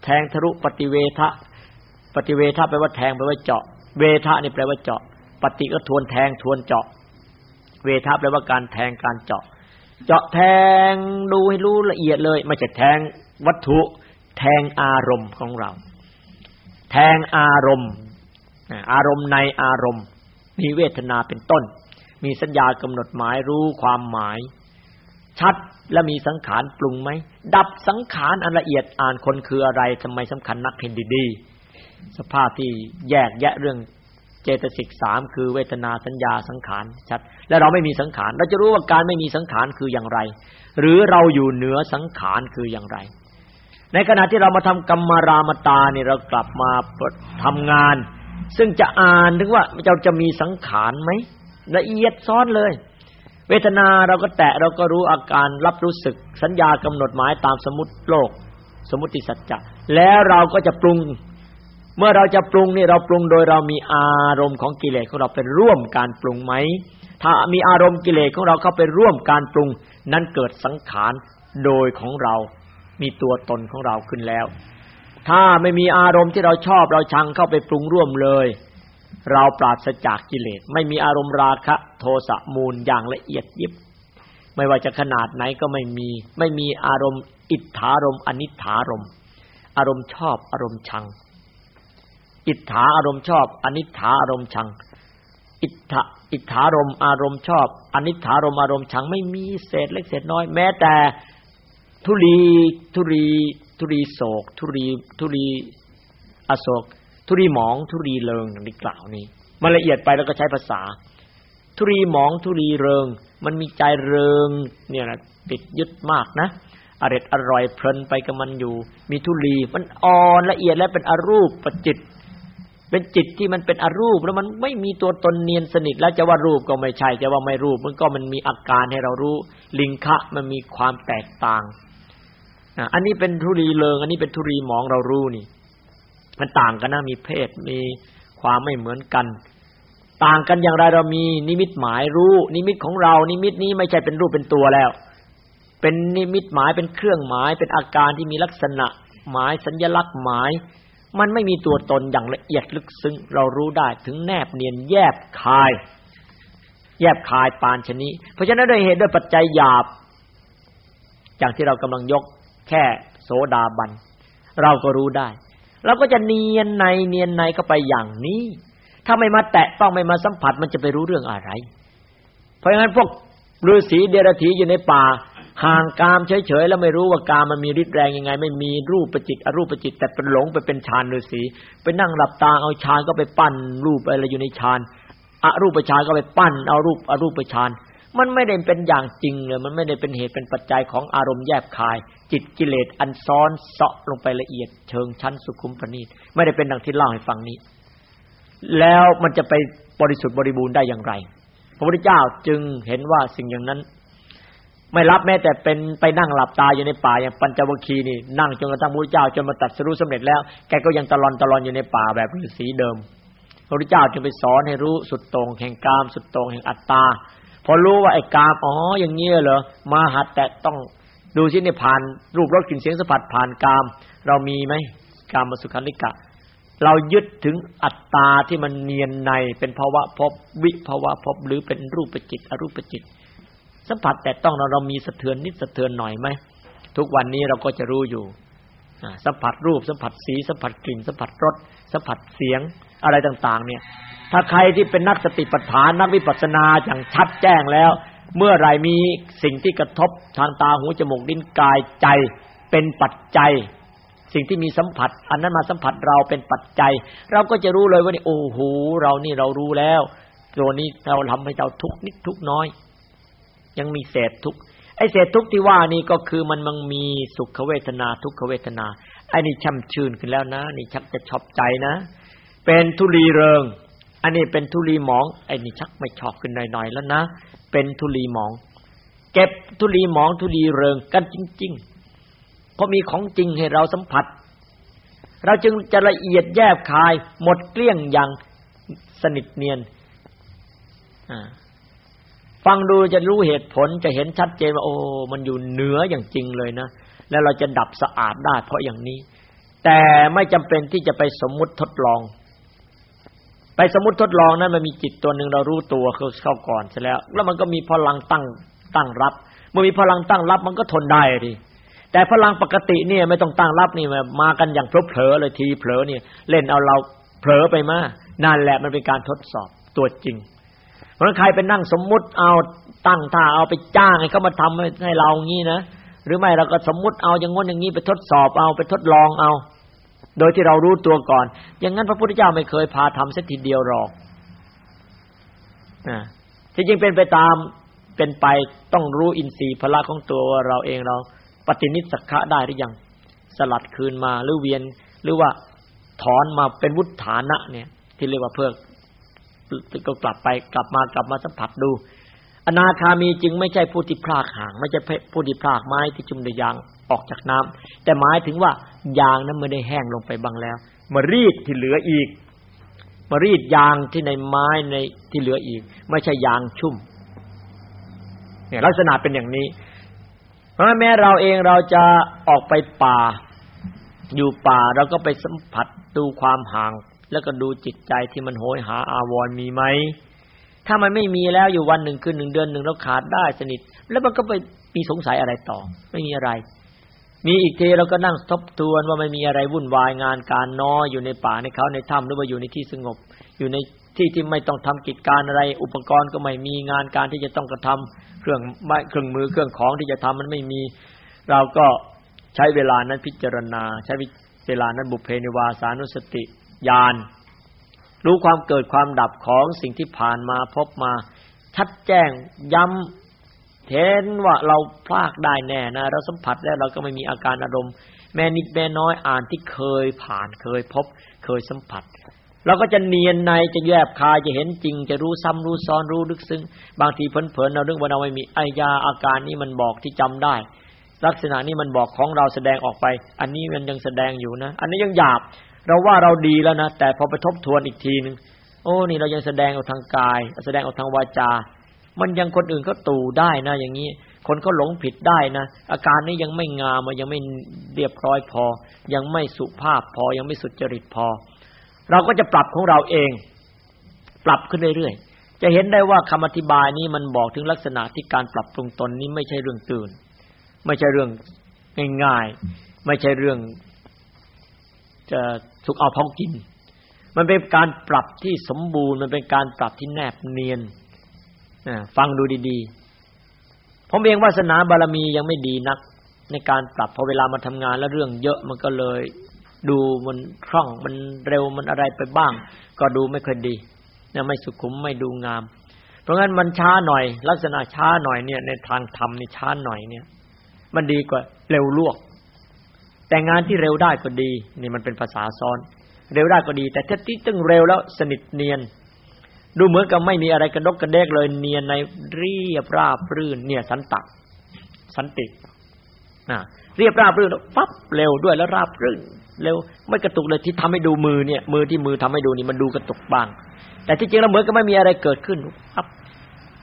แทงทะลุปฏิเวทะปฏิเวทะแปลว่าแทงแปลว่าเจาะ เวทะนี่แปลว่าเจาะ ปฏิก็ทวนแทงทวนเจาะ เวทะแปลว่าการแทงการเจาะ เจาะแทงดูให้รู้ละเอียดเลย ไม่ใช่แทงวัตถุ แทงอารมณ์ของเรา แทงอารมณ์ อารมณ์ในอารมณ์ มีเวทนาเป็นต้น มีสัญญากำหนดหมายรู้ความหมาย ชัดและมีสังขารปรุงไหม ดับสังขารอันละเอียดอ่านคนคืออะไรทำไมสำคัญนักเห็นดีๆสภาพที่แยกแยะเรื่อง เจตสิกสามคือเวทนาสัญญาสังขารชัด และเราไม่มีสังขาร เราจะรู้ว่าการไม่มีสังขารคืออย่างไร หรือเราอยู่เหนือสังขารคืออย่างไร ในขณะที่เรามาทำกรรมารามตาเนี่ยเรากลับมาทำงาน ซึ่งจะอ่านถึงว่าเราจะมีสังขารไหมละเอียดซ้อนเลย เวทนาเราก็แตะเราก็รู้อาการรับรู้สึกสัญญากำหนดหมายตามสมมติโลก สมมติสัจจะแล้วเราก็จะปรุง เมื่อเราจะปรุงนี่เราปรุงโดยเรามีอารมณ์ของกิเลสของเราเป็นร่วมการปรุงไหม ถ้ามีอารมณ์กิเลสของเราเข้าไปร่วมการปรุง นั้นเกิดสังขารโดยของเรา มีตัวตนของเราขึ้นแล้ว ถ้าไม่มีอารมณ์ที่เราชอบเราชังเข้าไปปรุงร่วมเลย เราปราศจากกิเลส ไม่มีอารมณ์ราคะ โทสะมูลอย่างละเอียดยิบ ไม่ว่าจะขนาดไหนก็ไม่มี ไม่มีอารมณ์อิทธารมอนิธารมอารมณ์ชอบอารมณ์ชัง อิทธาอารมณ์ชอบอนิถาอารมณ์ชัง อิทธาอิทธารมอารมณ์ชอบอนิถารมอารมณ์ชังไม่มีเศษเล็กเศษน้อย แม้แต่ทุลีทุรีทุรีโศก ทุรีทุรีอโศก ทุรีหมอง ทุรีเริงอย่างที่กล่าวนี้มันละเอียดไปแล้วก็ใช้ภาษา ทุรีหมองทุรีเริง มันมีใจเริง เนี่ยนะติดยึดมากนะอร่อยอร่อยเพลินไปกับมันอยู่ มีทุลีมันอ่อนละเอียดและเป็นอรูปประจิต เป็นจิตที่มันเป็นอรูปแล้วมันไม่มีตัวตนเนียนสนิท แล้วจะว่ารูปก็ไม่ใช่จะว่าไม่รูป มันก็มันมีอาการให้เรารู้ ลิงคะมันมีความแตกต่างอันนี้เป็นทุรีเลิง อันนี้เป็นทุรีหมองเรารู้นี่ มันต่างกันนะมีเพศมีความไม่เหมือนกัน ต่างกันอย่างไรเรามีนิมิตหมายรู้ นิมิตของเรา นิมิตนี้ไม่ใช่เป็นรูปเป็นตัวแล้ว เป็นนิมิตหมายเป็นเครื่องหมาย เป็นอาการที่มีลักษณะหมายสัญลักษณ์หมาย มันไม่มีตัวตนอย่างละเอียดลึกซึ้งเรารู้ได้ถึงแนบเนียนแยบคาย แยบคายปานชนิเพราะฉะนั้นด้วยเหตุด้วยปัจจัยหยาบ อย่างที่เรากำลังยกแค่โสดาบัน เราก็รู้ได้ เราก็จะเนียนในเนียนในก็ไปอย่างนี้ ถ้าไม่มาแตะต้องไม่มาสัมผัสมันจะไปรู้เรื่องอะไร เพราะฉะนั้นพวกฤาษีเดรัจฉีอยู่ในป่า ห่างกามเฉยๆแล้วไม่รู้ว่ากามมันมีฤทธิ์แรงยังไง ไม่มีรูปประจิตอรูปประจิต แต่เป็นหลงไปเป็นฌานฤาษีไปนั่งหลับตาเอาฌานก็ไปปั้นรูปอะไรอยู่ในฌานอรูปฌานก็ไปปั้นเอารูปอรูปฌานมันไม่ได้เป็นอย่างจริงเลยมันไม่ได้เป็นเหตุเป็นปัจจัยของอารมณ์แยบคาย จิตกิเลสอันซ้อนเสาะลงไปละเอียด เชิงชั้นสุขุมประณีตไม่ได้เป็นดังที่เล่าให้ฟังนี้ แล้วมันจะไปบริสุทธิ์บริบูรณ์ได้อย่างไร พระพุทธเจ้าจึงเห็นว่าสิ่งอย่างนั้น ไม่รับแม้แต่เป็นไปนั่งหลับตาอยู่ในป่าอย่างปัญจวัคคีย์นี่นั่งจนกระทั่งพระเจ้าจนมาตัดสรู้สำเร็จแล้วแกก็ยังตะลอนตะลอนอยู่ในป่าแบบฤาษีเดิม พระพุทธเจ้าจึงไปสอนให้รู้สุดตรงแห่งกามสุดตรงแห่งอัตตาพอรู้ว่าไอ้กามอ๋ออย่างนี้ยเหรอมาหัดแต่ต้องดูสิเนี่ยผ่านรูปรสกลิ่นเสียงสัมผัสผ่านกาม เรามีไหมกามสุขันิกะ เรายึดถึงอัตตาที่มันเนียนในเป็นภาวะพบวิภาวะพบหรือเป็นรูปจิตอรูปจิต สัมผัสแต่ต้องเราเรามีสะเทือนนิดสะเทือนหน่อยไหมทุกวันนี้เราก็จะรู้อยู่สัมผัสรูปสัมผัสสีสัมผัสกลิ่นสัมผัสรสสัมผัสเสียงอะไรต่าง ๆ เนี่ย ถ้าใครที่เป็นนักสติปัฏฐานนักวิปัสสนาอย่างชัดแจ้งแล้ว เมื่อไรมีสิ่งที่กระทบทางตาหูจมูกลิ้นกายใจเป็นปัจจัย สิ่งที่มีสัมผัส อันนั้นมาสัมผัสเราเป็นปัจจัย เราก็จะรู้เลยว่านี่โอ้โหเรานี่เรารู้แล้วตัวนี้เราทำให้เราทุกนิดทุกน้อย ยังมีเศษทุกไอ้เศษทุกที่ว่านี่ก็คือมันมันมีสุขเวทนาทุกขเวทนาไอ้นี่ช่ำชื่นขึ้นแล้วนะ นี่ชักจะชอบใจนะ เป็นทุลีเริง อันนี้เป็นทุลีหมอง ไอ้นี่ชักไม่ชอบขึ้นหน่อยๆแล้วนะ เป็นทุลีหมอง เก็บทุลีหมองทุลีเริงกันจริงๆเพราะมีของจริงให้เราสัมผัส เราจึงจะละเอียดแยบคาย หมดเกลี้ยงอย่างสนิทเนียนอ่า ฟังดูจะรู้เหตุผลจะเห็นชัดเจนว่าโอ้มันอยู่เหนืออย่างจริงเลยนะ แล้วเราจะดับสะอาดได้เพราะอย่างนี้ แต่ไม่จำเป็นที่จะไปสมมุติทดลอง ไปสมมุติทดลองนั้นมันมีจิตตัวหนึ่งเรารู้ตัวเขาเข้าก่อนเสร็จแล้ว แล้วมันก็มีพลังตั้งตั้งรับเมื่อมีพลังตั้งรับมันก็ทนได้ดิแต่พลังปกติเนี่ยไม่ต้องตั้งรับนี่มากันอย่างเพลอเผลอเลยทีเผลอเนี่ย เล่นเอาเราเผลอไปมานั่นแหละมันเป็นการทดสอบตัวจริง ราะใครไปนั่งสมมุติเอาตั้งท่าเอาไปจ้างให้เขามาทำให้เรางี้นะหรือไม่เราก็สมมุติเอาอย่างง้นอย่างนี้ไปทดสอบเอาไปทดลองเอา โดยที่เรารู้ตัวก่อน อย่างนั้นพระพุทธเจ้าไม่เคยพาทำสักทีเดียวหรอกนะที่จริงเป็นไปตามเป็นไปต้องรู้อินทรีย์พละของตัวเราเองเรา ปฏินิสักะได้หรือยัง สลัดคืนมาหรือเวียน หรือว่าถอนมาเป็นวุฒานะเนี่ย ที่เรียกว่าเพื่อ ก็กลับไปกลับมากลับมาสัมผัสดู อนาคามีจึงไม่ใช่ผู้ที่พลากห่าง ไม่ใช่ผู้ที่พลากไม้ที่จุ่มด้วยยางออกจากน้ำแต่หมายถึงว่ายางนั้นไม่ได้แห้งลงไปบ้างแล้ว มารีดที่เหลืออีก มารีดยางที่ในไม้ในที่เหลืออีก ไม่ใช่ยางชุ่มเนี่ยลักษณะเป็นอย่างนี้ เพราะแม้เราเองเราจะออกไปป่า อยู่ป่าเราก็ไปสัมผัสดูความห่าง แล้วก็ดูจิตใจที่มันโหยหาอาวรมีไหมถ้ามันไม่มีแล้วอยู่วันหนึ่งคืนหนึ่งเดือนหนึ่งเราขาดได้สนิท แล้วมันก็ไปมีสงสัยอะไรต่อ ไม่มีอะไร มีอีกทีเราก็นั่งทบทวนว่าไม่มีอะไรวุ่นวายงานการน้อยอยู่ในป่าในเขาในถ้ำหรือว่าอยู่ในที่สงบ อยู่ในที่ที่ไม่ต้องทำกิจการอะไร อุปกรณ์ก็ไม่มีงานการที่จะต้องกระทำเครื่องไม้เครื่องมือเครื่องของที่จะทำมันไม่มี เราก็ใช้เวลานั้นพิจารณา ใช้เวลานั้นบุพเพนิวาสานุสติ ญาณ รู้ความเกิดความดับของสิ่งที่ผ่านมาพบมา ชัดแจ้งย้ำเห็นว่าเราพลากได้แน่นะ เราสัมผัสแล้วเราก็ไม่มีอาการอารมณ์ แม่นิดแม่น้อยอ่านที่เคยผ่านเคยพบ เคยสัมผัสเราก็จะเนียนในจะแยบคายจะเห็นจริง จะรู้ซ้ำรู้ซ้อนรู้ลึกซึ้งบางทีเพลินๆเราเรื่องว่าเราไม่มีไอยาอาการนี้มันบอกที่จำได้ ลักษณะนี้มันบอกของเราแสดงออกไป อันนี้มันยังแสดงอยู่นะ อันนี้ยังหยาบ เราว่าเราดีแล้วนะแต่พอไปทบทวนอีกทีหนึ่งโอ้นี่เรายังแสดงออกทางกาย แสดงออกทางวาจา มันยังคนอื่นก็ตู่ได้นะอย่างนี้ คนเขาหลงผิดได้นะอาการนี้ยังไม่งามยังไม่เรียบร้อยพอ ยังไม่สุภาพพอ ยังไม่สุจริตพอ เราก็จะปรับของเราเอง ปรับขึ้นเรื่อยๆจะเห็นได้ว่าคำอธิบายนี้มันบอกถึงลักษณะที่การปรับปรุงตนนี้ไม่ใช่เรื่องตื่น ไม่ใช่เรื่องง่ายๆไม่ใช่เรื่อง จะสุกเอาพองกิน มันเป็นการปรับที่สมบูรณ์ มันเป็นการปรับที่แนบเนียนฟังดูดีๆ ผมเองวาสนาบารมียังไม่ดีนัก ในการปรับพอเวลามาทำงานแล้วเรื่องเยอะมันก็เลย ดูมันคล่องมันเร็วมันอะไรไปบ้าง ก็ดูไม่ค่อยดีนะไม่สุขุมไม่ดูงาม เพราะงั้นมันช้าหน่อย ลักษณะช้าหน่อยเนี่ย ในทางธรรมนี่ช้าหน่อยเนี่ย มันดีกว่าเร็วลวก แต่งานที่เร็วได้ก็ดี นี่มันเป็นภาษาซ้อน เร็วได้ก็ดี แต่ถ้าที่ตึงเร็วแล้วสนิทเนียน ดูเหมือนกับไม่มีอะไรกระดกกระเดกเลย เนียนในเรียบราบรื่น เนี่ย สันตักสันตินะเรียบราบรื่นปั๊บเร็วด้วยแล้วราบรื่นเร็วไม่กระตุกเลยที่ทำให้ดูมือเนี่ย มือที่มือทำให้ดูนี่มันดูกระตุกบ้าง แต่ที่จริงแล้วเหมือนกับไม่มีอะไรเกิดขึ้นปั๊บ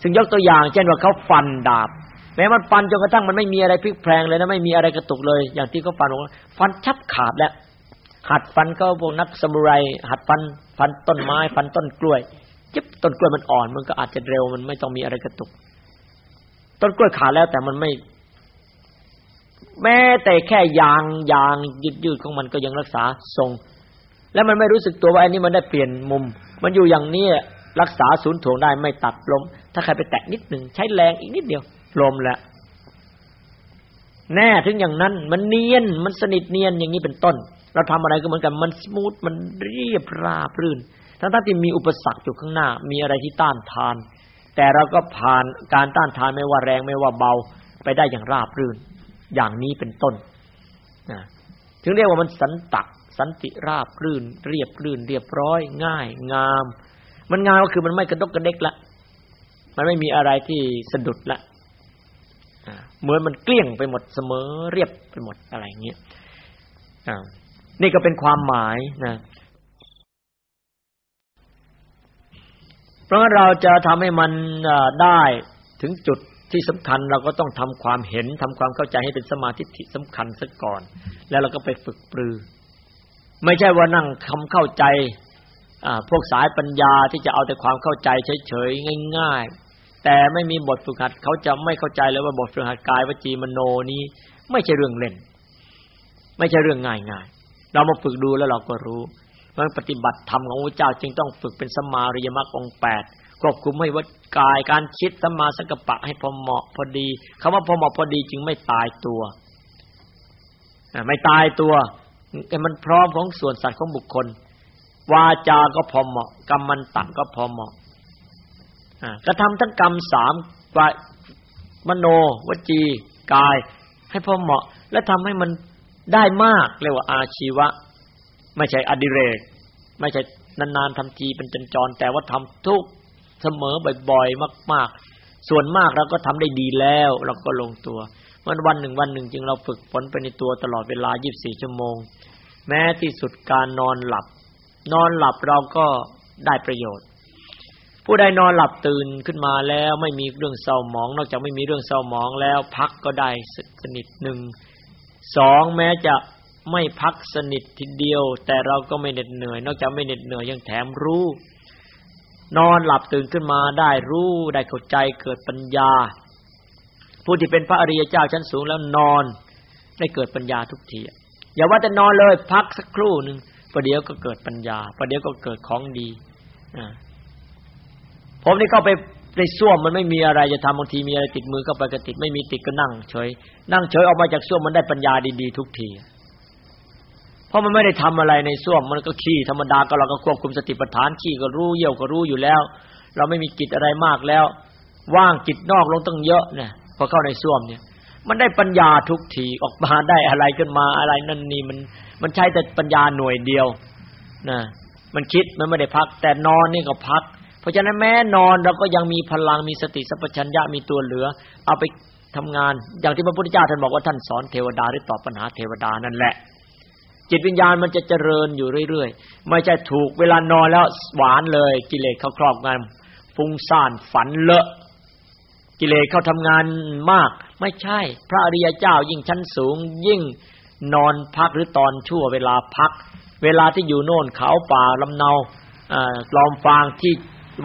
ซึ่งยกตัวอย่าง เช่นว่าเขาฟันดาบ แม้มันฟันจนกระทั่งมันไม่มีอะไรพลิกแพลงเลยนะไม่มีอะไรกระตุกเลย อย่างที่เขาฟันบอกฟันชับขาดแล้วหัดฟันก็พวกนักสมุไรหัดฟันฟันต้นไม้ ฟันต้นกล้วยจิบต้นกล้วยมันอ่อน มันก็อาจจะเร็วมันไม่ต้องมีอะไรกระตุก ต้นกล้วยขาดแล้วแต่มันไม่ แม้แต่แค่ยางยางยืดยืดของมันก็ยังรักษาทรง แล้วมันไม่รู้สึกตัวว่าอันนี้มันได้เปลี่ยนมุม มันอยู่อย่างนี้รักษาศูนย์ถ่วงได้ไม่ตัดล้มถ้าใครไปแตะนิดหนึ่งใช้แรงอีกนิดเดียว ลมล้วแน่ถึงอย่างนั้น มันเนียน มันสนิทเนียนอย่างนี้เป็นต้น เราทำอะไรก็เหมือนกัน มันสมูท มันเรียบราบรื่น ทั้งที่มีอุปสรรคอยู่ข้างหน้า มีอะไรที่ต้านทาน แต่เราก็ผ่านการต้านทานไม่ว่าแรงไม่ว่าเบาไปได้อย่างราบรื่น อย่างนี้เป็นต้นนะถึงเรียกว่ามันสันตักสันติราบรื่น เรียบรื่น เรียบร้อย ง่าย งาม มันงานก็คือมันไม่กระดกกระเด็กละ มันไม่มีอะไรที่สะดุดละ เหมือนมันเกลี้ยงไปหมดเสมอเรียบไปหมดอะไรเงี้ยนี่ก็เป็นความหมายนะ เพราะเราจะทำให้มันได้ถึงจุดที่สำคัญเราก็ต้องทำความเห็นทำความเข้าใจให้เป็นสมาธิที่สำคัญซะก่อน แล้วเราก็ไปฝึกปรือ ไม่ใช่ว่านั่งคำเข้าใจพวกสายปัญญาที่จะเอาแต่ความเข้าใจเฉยๆง่ายๆ แต่ไม่มีบทฝึกหัดเขาจะไม่เข้าใจเลยว่าบทฝึกหัดกายวจีมโนนี้ ไม่ใช่เรื่องเล่น ไม่ใช่เรื่องง่ายๆเรามาฝึกดูแล้วเราก็รู้เพราะปฏิบัติธรรมของพระเจ้าจึงต้องฝึกเป็นสมาริยมรรคองแปดควบคุมให้วัดกายการคิดสมาสังกปะให้พอเหมาะพอดีคำว่าพอเหมาะพอดีจึงไม่ตายตัวไม่ตายตัวมันพร้อมของส่วนสัตว์ของบุคคล วาจาก็พอเหมาะกรรมมันตังก็พอเหมาะ กระทำทั้งกรรมสามมโน วจี กาย ให้พอเหมาะ และทำให้มันได้มากเรียกว่าอาชีวะ ไม่ใช่อดิเรก ไม่ใช่นานๆทำทีเป็นจนจร แต่ว่าทำทุกเสมอบ่อยๆมาก ๆ ส่วนมากเราก็ทำได้ดีแล้ว เราก็ลงตัววันวันหนึ่งวันหนึ่งจึงเราฝึกฝนไปในตัวตลอดเวลา 24 ชั่วโมง แม้ที่สุดการนอนหลับ นอนหลับเราก็ได้ประโยชน์ ผู้ใดนอนหลับตื่นขึ้นมาแล้วไม่มีเรื่องเศร้าหมอง นอกจากไม่มีเรื่องเศร้าหมองแล้ว พักก็ได้สนิทหนึ่งสองแม้จะไม่พักสนิททีเดียว แต่เราก็ไม่เหน็ดเหนื่อย นอกจากไม่เหน็ดเหนื่อยยังแถมรู้ นอนหลับตื่นขึ้นมาได้รู้ได้เข้าใจเกิดปัญญา ผู้ที่เป็นพระอริยเจ้าชั้นสูงแล้วนอนได้เกิดปัญญาทุกทีอย่าว่าแต่นอนเลย พักสักครู่หนึ่งประเดี๋ยวก็เกิดปัญญาประเดี๋ยวก็เกิดของดีอ่า ผมนี่ก็ไปในส้วมมันไม่มีอะไรจะทำบางทีมีอะไรติดมือก็ไปก็ติดไม่มีติดก็นั่งเฉยนั่งเฉยออกมาจากส้วมมันได้ปัญญาดีๆทุกที เพราะมันไม่ได้ทำอะไรในส้วมมันก็ขี้ธรรมดาก็เราก็ควบคุมสติปัฏฐานขี้ก็รู้เยี่ยวก็รู้อยู่แล้ว เราไม่มีกิจอะไรมากแล้ว ว่างจิตนอกลงตั้งเยอะเนี่ยพอเข้าในส้วมเนี่ย มันได้ปัญญาทุกทีออกมาได้อะไรขึ้นมาอะไรนั่นนี่มันมันใช้แต่ปัญญาหน่วยเดียวนะมันคิดมันไม่ได้พัก แต่นอนนี่ก็พัก เพราะฉะนั้นแม้นอนเราก็ยังมีพลังมีสติสัพพัญญะมีตัวเหลือ เอาไปทำงาน อย่างที่พระพุทธเจ้าท่านบอกว่าท่านสอนเทวดาหรือตอบปัญหาเทวดานั่นแหละ จิตวิญญาณมันจะเจริญอยู่เรื่อยๆ ไม่ใช่ถูกเวลานอนแล้วหวานเลยกิเลสเขาครอบงำฟุ้งซ่านฝันเลอะกิเลสเขาทำงานมาก ไม่ใช่ พระอริยเจ้ายิ่งชั้นสูง ยิ่งนอนพักหรือตอนชั่วเวลาพัก เวลาที่อยู่โน่นเขาป่าลำเนาลอมฟางที่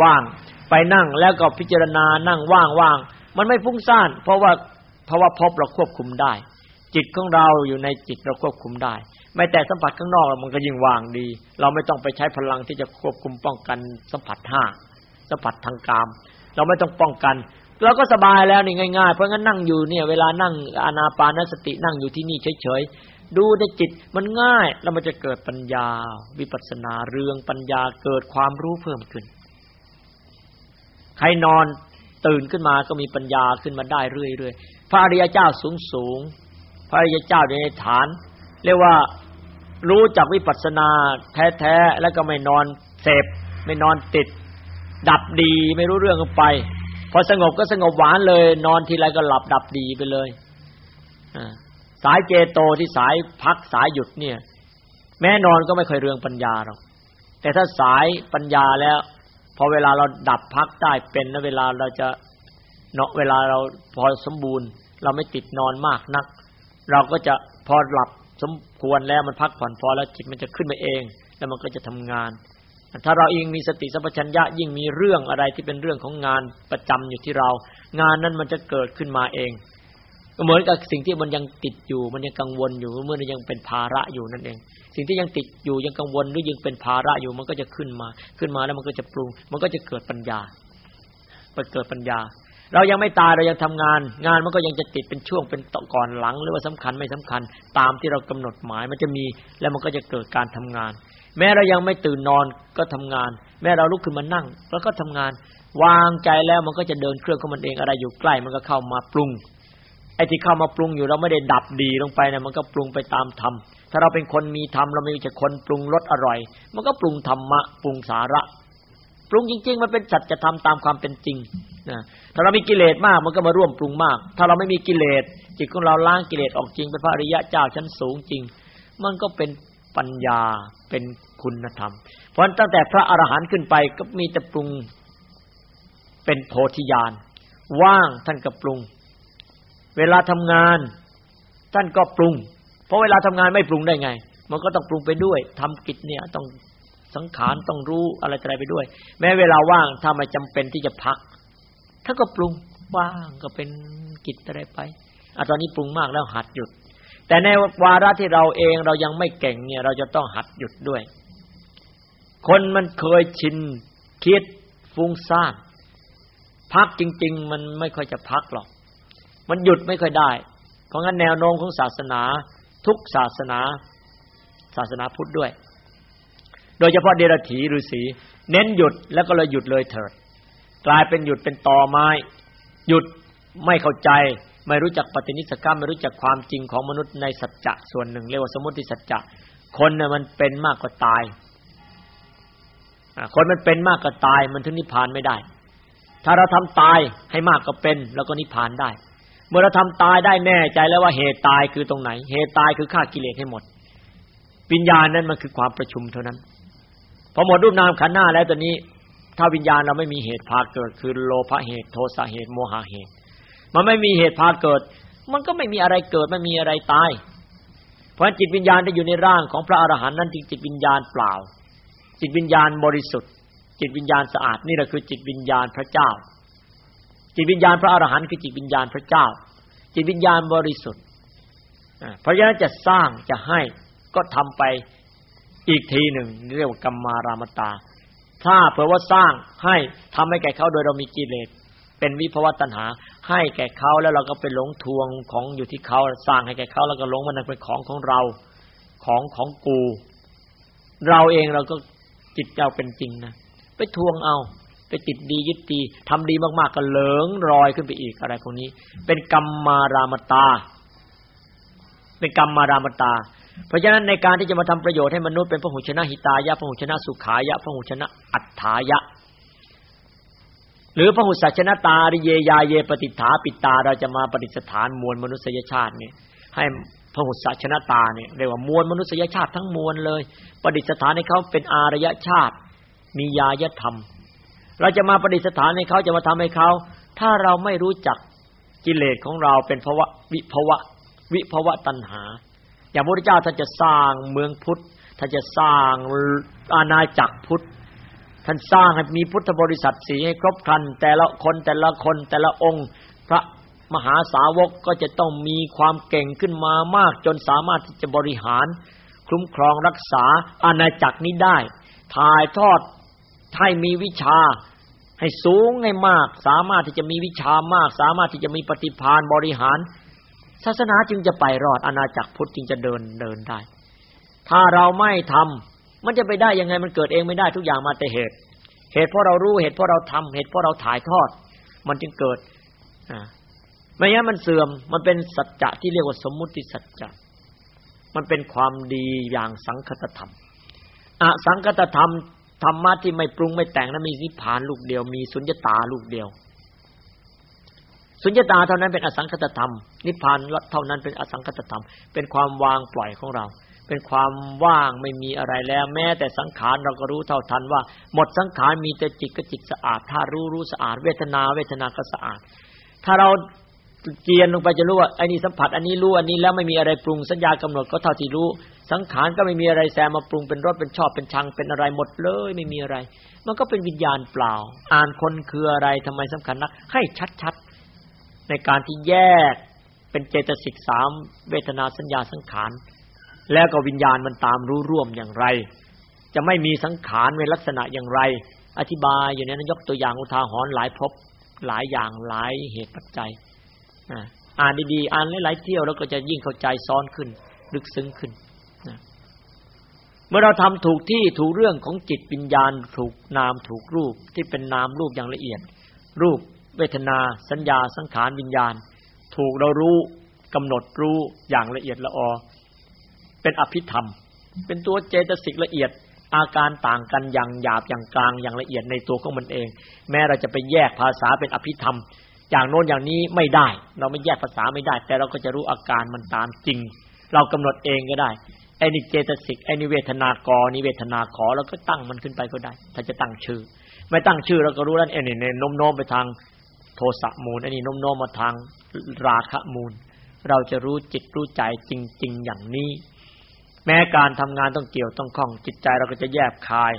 ว่าง ไปนั่งแล้วก็พิจารณานั่งว่างๆมันไม่ฟุ้งซ่าน เพราะว่าเพราะว่าพบเราควบคุมได้ จิตของเราอยู่ในจิตเราควบคุมได้ ไม่แต่สัมผัสข้างนอกมันก็ยิ่งว่างดี เราไม่ต้องไปใช้พลังที่จะควบคุมป้องกันสัมผัสห้าสัมผัสทางกาม เราไม่ต้องป้องกันเราก็สบายแล้วนี่ง่าย ๆ เพราะงั้นนั่งอยู่เนี่ยเวลานั่งอานาปานสตินั่งอยู่ที่นี่เฉยๆดูในจิตมันง่ายแล้วมันจะเกิดปัญญา วิปัสสนาเรืองปัญญาเกิดความรู้เพิ่มขึ้น ใครนอนตื่นขึ้นมาก็มีปัญญาขึ้นมาได้เรื่อยๆ พระอริยเจ้าสูงสูง พระอริยเจ้าในฐาน เรียกว่ารู้จักวิปัสสนาแท้ๆ แล้วก็ไม่นอนเสพไม่นอนติด ดับดีไม่รู้เรื่องไป พอสงบก็สงบหวานเลย นอนทีไรก็หลับดับดีไปเลยสายเจโตที่สายพักสายหยุดเนี่ย แม้นอนก็ไม่เคยเรืองปัญญาหรอกแต่ถ้าสายปัญญาแล้ว พอเวลาเราดับพักได้เป็นนะเวลาเราจะเนาะเวลาเราพอสมบูรณ์ เราไม่ติดนอนมากนัก เราก็จะพอหลับสมควรแล้วมันพักผ่อนพอแล้วจิตมันจะขึ้นมาเอง แล้วมันก็จะทำงาน ถ้าเราเองมีสติสัมปชัญญะยิ่งมีเรื่องอะไรที่เป็นเรื่องของงานประจำอยู่ที่เรา งานนั้นมันจะเกิดขึ้นมาเอง เหมือนกับสิ่งที่มันยังติดอยู่ มันยังกังวลอยู่เมื่อยังเป็นภาระอยู่นั่นเอง สิ่งที่ยังติดอยู่ยังกังวลหรือยังเป็นภาระอยู่ มันก็จะขึ้นมาขึ้นมาแล้วมันก็จะปรุง มันก็จะเกิดปัญญาเกิดปัญญา เรายังไม่ตายเรายังทำงาน งานมันก็ยังจะติดเป็นช่วงเป็นต่อก่อนหลัง หรือว่าสำคัญไม่สำคัญ ตามที่เรากำหนดหมาย มันจะมีแล้วมันก็จะเกิดการทำงาน แม้เรายังไม่ตื่นนอนก็ทำงาน แม้เราลุกขึ้นมานั่ง แล้วก็ทำงาน วางใจแล้วมันก็จะเดินเครื่องของมันเองอะไรอยู่ใกล้ มันก็เข้ามาปรุง ไอ้ที่เข้ามาปรุงอยู่เราไม่ได้ดับดีลงไปนะมันก็ปรุงไปตามธรรมถ้าเราเป็นคนมีธรรมเราไม่ใช่คนปรุงรสอร่อย มันก็ปรุงธรรมะปรุงสาระ ปรุงจริง ๆ มันเป็นสัจธรรมตามความเป็นจริงนะถ้าเรามีกิเลสมากมันก็มาร่วมปรุงมาก ถ้าเราไม่มีกิเลสจิตของเราล้างกิเลสออกจริงเป็นพระอริยะเจ้าชั้นสูงจริง มันก็เป็นปัญญาเป็นคุณธรรม เพราะตั้งแต่พระอรหันต์ขึ้นไปก็มีแต่ปรุงเป็นโพธิญาณว่างท่านก็ปรุง เวลาทำงาน ท่านก็ปรุง เพราะเวลาทำงานไม่ปรุงได้ไง มันก็ต้องปรุงไปด้วยทำกิจเนี่ยต้องสังขารต้องรู้อะไรอะไรไปด้วย แม้เวลาว่างถ้าไม่จำเป็นที่จะพักท่านก็ปรุงว่างก็เป็นกิจอะไรไปอะตอนนี้ปรุงมากแล้วหัดหยุด แต่ในวาระที่เราเองเรายังไม่เก่งเนี่ย เราจะต้องหัดหยุดด้วย คนมันเคยชินคิดฟุ้งซ่านพักจริง ๆ มันไม่ค่อยจะพักหรอก มันหยุดไม่ค่อยได้ เพราะงั้นแนวโน้มของศาสนา ทุกศาสนา ศาสนาพุทธด้วย โดยเฉพาะเดรัจฉีฤาษีเน้นหยุดแล้วก็เลยหยุดเลยเถิด กลายเป็นหยุดเป็นตอไม้ หยุดไม่เข้าใจ ไม่รู้จักปฏินิสกรรมไม่รู้จักความจริงของมนุษย์ในสัจจะส่วนหนึ่งเรียกว่าสมมติสัจจะคนน่ะมันเป็นมากกว่าตายคนมันเป็นมากกว่าตายมันถึงนิพพานไม่ได้ ถ้าเราทำตายให้มากก็เป็น แล้วก็นิพพานได้ เมื่อเราทำตายได้แน่ใจแล้วว่าเหตุตายคือตรงไหน เหตุตายคือฆ่ากิเลสให้หมดวิญญาณนั้นมันคือความประชุมเท่านั้นพอหมดรูปนามขันธ์หน้าแล้วตอนนี้ ถ้าวิญญาณเราไม่มีเหตุพาเกิด คือโลภะเหตุโทสะเหตุโมหะเหตุ มันไม่มีเหตุพาเกิด มันก็ไม่มีอะไรเกิดไม่มีอะไรตาย เพราะจิตวิญญาณที่อยู่ในร่างของพระอรหันต์นั้นจริงจิตวิญญาณเปล่า จิตวิญญาณบริสุทธิ์ จิตวิญญาณสะอาดนี่แหละคือจิตวิญญาณพระเจ้า จิตวิญญาณพระอรหันต์คือจิตวิญญาณพระเจ้า จิตวิญญาณบริสุทธิ์เพราะฉะนั้นจะสร้างจะให้ก็ทำไปอีกทีหนึ่งเรียกว่ากรรมารามตา ถ้าเผื่อว่าสร้างให้ทำให้แก่เขาโดยเรามีกิเลสเป็นวิภวตัณหา ให้แก่เขาแล้วเราก็ไปหลงทวงของอยู่ที่เขาสร้างให้แก่เขาแล้วก็หลงมันเป็นของของเราของของกู เราเองเราก็จิตเราเป็นจริงนะไปทวงเอา ไปติดดียึดดีทำดีมากๆก็เหลิงรอยขึ้นไปอีกอะไรพวกนี้ เป็นกรรมมารามตา เป็นกรรมมารามตา เพราะฉะนั้นในการที่จะมาทำประโยชน์ให้มนุษย์เป็นพระหุชนะหิตายะพระหุชนะสุขายะพระหุชนะอัฏฐายะ หรือพระหุสัชนะตาริเยยาเยปฏิฐาปิตาเราจะมาปฏิสถานมวลมนุษยชาติเนี่ยให้พระหุสัชนะตาเนี่ยเรียกว่ามวลมนุษยชาติทั้งมวลเลยปฏิสถานให้เขาเป็นอารยชาติ มียายธรรม เราจะมาประดิษฐานให้เขาจะมาทำให้เขา ถ้าเราไม่รู้จักกิเลสของเราเป็นภาวะวิภาวะ วิภาวะตัณหา อย่างพระพุทธเจ้าท่านจะสร้างเมืองพุทธท่านจะสร้างอาณาจักรพุทธท่านสร้างให้มีพุทธบริษัทสีให้ครบครัน แต่ละคนแต่ละคนแต่ละองค์ พระมหาสาวกก็จะต้องมีความเก่งขึ้นมามาก จนสามารถที่จะบริหาร คุ้มครองรักษาอาณาจักรนี้ได้ ถ่ายทอด ให้มีวิชา ให้สูงให้มาก สามารถที่จะมีวิชามาก สามารถที่จะมีปฏิภาณบริหาร ศาสนาจึงจะไปรอดอาณาจักรพุทธจึงจะเดินเดินได้ ถ้าเราไม่ทำมันจะไปได้ยังไงมันเกิดเองไม่ได้ทุกอย่างมาแต่เหตุ เหตุเพราะเรารู้เหตุเพราะเราทำเหตุเพราะเราถ่ายทอด มันจึงเกิดอ่าไม่งั้นมันเสื่อมมันเป็นสัจจะที่เรียกว่าสมมุติสัจจะมันเป็นความดีอย่างสังคตธรรมอสังคตธรรม ธรรมะที่ไม่ปรุงไม่แต่งนั้นมีนิพพานลูกเดียว มีสุญญตาลูกเดียว สุญญตาเท่านั้นเป็นอสังคตธรรม นิพพานเท่านั้นเป็นอสังคตธรรม เป็นความวางปล่อยของเรา เป็นความว่างไม่มีอะไรแล้ว แม้แต่สังขารเราก็รู้เท่าทันว่า หมดสังขารมีแต่จิตก็จิตสะอาด ถ้ารู้รู้สะอาด เวทนา เวทนาก็สะอาด ถ้าเราเกียนลงไปจะรู้ว่าไอ้นี่สัมผัสอันนี้รู้อันนี้แล้วไม่มีอะไรปรุงสัญญากำหนดก็เท่าที่รู้ สังขารก็ไม่มีอะไรแซมมาปรุงเป็นรสเป็นชอบเป็นชังเป็นอะไรหมดเลย ไม่มีอะไร มันก็เป็นวิญญาณเปล่า อ่านคนคืออะไรทำไมสำคัญนัก ให้ชัดๆ ในการที่แยกเป็นเจตสิกสามเวทนาสัญญาสังขาร แล้วก็วิญญาณมันตามรู้ร่วมอย่างไร จะไม่มีสังขารในลักษณะอย่างไร อธิบายอย่างนี้นยกตัวอย่างอุทาหรณ์หลายพบหลายอย่างหลายเหตุปัจจัยอ่านดีๆอ่านหลายๆเที่ยวแล้วก็จะยิ่งเข้าใจซ้อนขึ้น ลึกซึ้งขึ้น เมื่อเราทำถูกที่ถูกเรื่องของจิตวิญญาณถูกนามถูกรูปที่เป็นนามรูปอย่างละเอียด รูป เวทนา สัญญาสังขารวิญญาณ ถูกเรารู้กำหนดรู้อย่างละเอียดละออเป็นอภิธรรม เป็นตัวเจตสิกละเอียดอาการต่างกันอย่างหยาบอย่างกลางอย่างละเอียดในตัวของมันเอง แม้เราจะไปแยกภาษาเป็นอภิธรรม อย่างโน้นอย่างนี้ไม่ได้ เราไม่แยกภาษาไม่ได้ แต่เราก็จะรู้อาการมันตามจริง เรากำหนดเองก็ได้ ไอ้นี่เจตสิกไอ้นี่เวทนากรนี่เวทนาขอเราก็ตั้งมันขึ้นไปก็ได้ ถ้าจะตั้งชื่อ ไม่ตั้งชื่อเราก็รู้แล้วไอ้นี่เนี่ยโน้มๆไปทางโทสะมูลไอ้นี่โน้มๆมาทางราคะมูล เราจะรู้จิตรู้ใจจริง ๆ อย่างนี้ แม้การทำงานต้องเกี่ยวต้องข้องจิตใจเราก็จะแยบคาย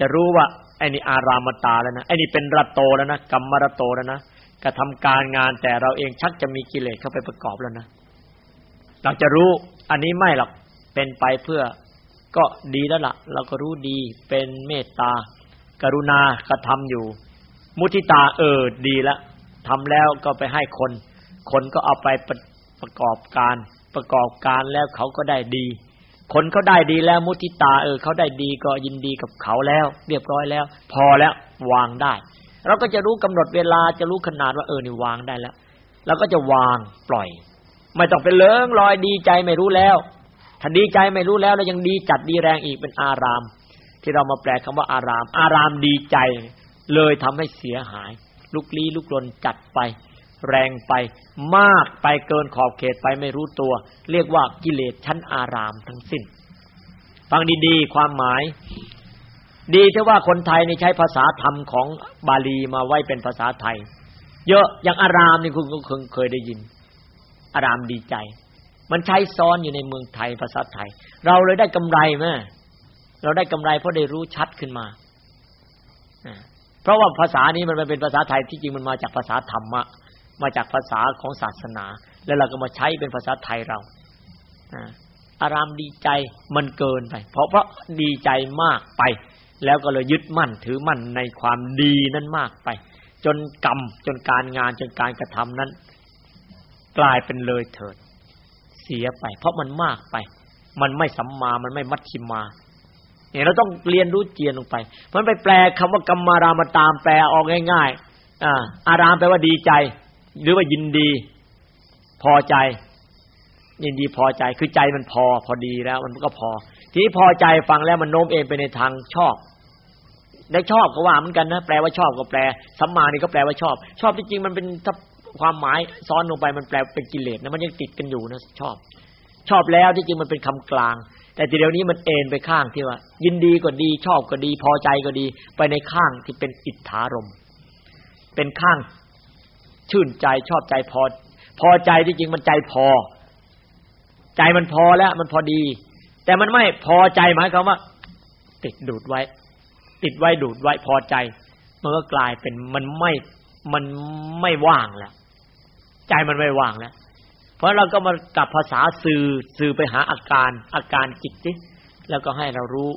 จะรู้ว่าไอ้นี่อารามตาแล้วนะไอ้นี่เป็นระโตแล้วนะกรรมระโตแล้วนะกระทำการงานแต่เราเองชักจะมีกิเลสเข้าไปประกอบแล้วนะเราจะรู้อันนี้ไม่หรอก เป็นไปเพื่อก็ดีแล้วละ่ะ เราก็รู้ดีเป็นเมตตา กรุณากระทำอยู่ มุทิตาเออดีแล้วทำแล้วก็ไปให้คน คนก็เอาไปประประกอบการ ประกอบการแล้วเขาก็ได้ดี คนเขาได้ดีแล้วมุทิตาเออเขาได้ดีก็ยินดีกับเขาแล้ว เรียบร้อยแล้ว พอแล้ววางได้ เราก็จะรู้กำหนดเวลาจะรู้ขนาดว่าเออนี่วางได้แล้วเราก็จะวางปล่อย ไม่ต้องเป็นเลิงลอยดีใจไม่รู้แล้ว ถ้าดีใจไม่รู้แล้วแล้วยังดีจัดดีแรงอีกเป็นอาราม ที่เรามาแปลคำว่าอาราม อารามดีใจ เลยทำให้เสียหาย ลุกลี้ลุกลนจัดไป แรงไป มากไปเกินขอบเขตไปไม่รู้ตัว เรียกว่ากิเลสชั้นอารามทั้งสิ้นฟังดีๆความหมาย ดีที่ว่าคนไทยนี่ใช้ภาษาธรรมของบาลีมาไว้เป็นภาษาไทย เยอะอย่างอารามนี่คุณก็เคยได้ยิน อารามดีใจ มันใช้ซ้อนอยู่ในเมืองไทยภาษาไทย เราเลยได้กำไรไหมเราได้กำไรเพราะได้รู้ชัดขึ้นมาเพราะว่าภาษานี้มันเป็นภาษาไทยที่จริงมันมาจากภาษาธรรมะ มาจากภาษาของศาสนา แล้วเราก็มาใช้เป็นภาษาไทยเราอารามดีใจมันเกินไป เพราะเพราะดีใจมากไป แล้วก็เลยยึดมั่นถือมั่นในความดีนั้นมากไป จนกรรมจนการงานจนการกระทำนั้น กลายเป็นเลยเถิด เสียไป เพราะมันมากไป มันไม่สัมมา มันไม่มัชชิมาเนี่ยเราต้องเรียนรู้เจียนลงไป มันไปแปลคำว่ากรรมารามตามแปลออกง่ายๆอ่าอารามแปลว่าดีใจ หรือว่ายินดี พอใจ ยินดีพอใจ คือใจมันพอ พอดีแล้ว มันก็พอ ทีนี้พอใจฟังแล้วมันโน้มเองไปในทางชอบได้ชอบก็ว่าเหมือนกันนะแปลว่าชอบก็แปลสัมมานี่ก็แปลว่าชอบ ชอบจริงๆมันเป็น ความหมายซ้อนลงไปมันแปลเป็นกิเลสนะมันยังติดกันอยู่นะชอบ ชอบแล้วที่จริงมันเป็นคำกลาง แต่ทีเดียวนี้มันเอ็นไปข้างที่ว่า ยินดีก็ดี ชอบก็ดี พอใจก็ดี ไปในข้างที่เป็นอิทธารมเป็นข้างชื่นใจชอบใจพอ พอใจที่จริงมันใจพอ ใจมันพอแล้ว มันพอดี แต่มันไม่พอใจหมายความว่า ติดดูดไว้ ติดไว้ดูดไว้พอใจมันก็กลายเป็นมันไม่มันไม่ว่างแล้ว ใจมันไม่ว่างแล้วเพราะเราก็มากับภาษาสื่อสื่อไปหาอาการอาการจิตที่แล้วก็ให้เรารู้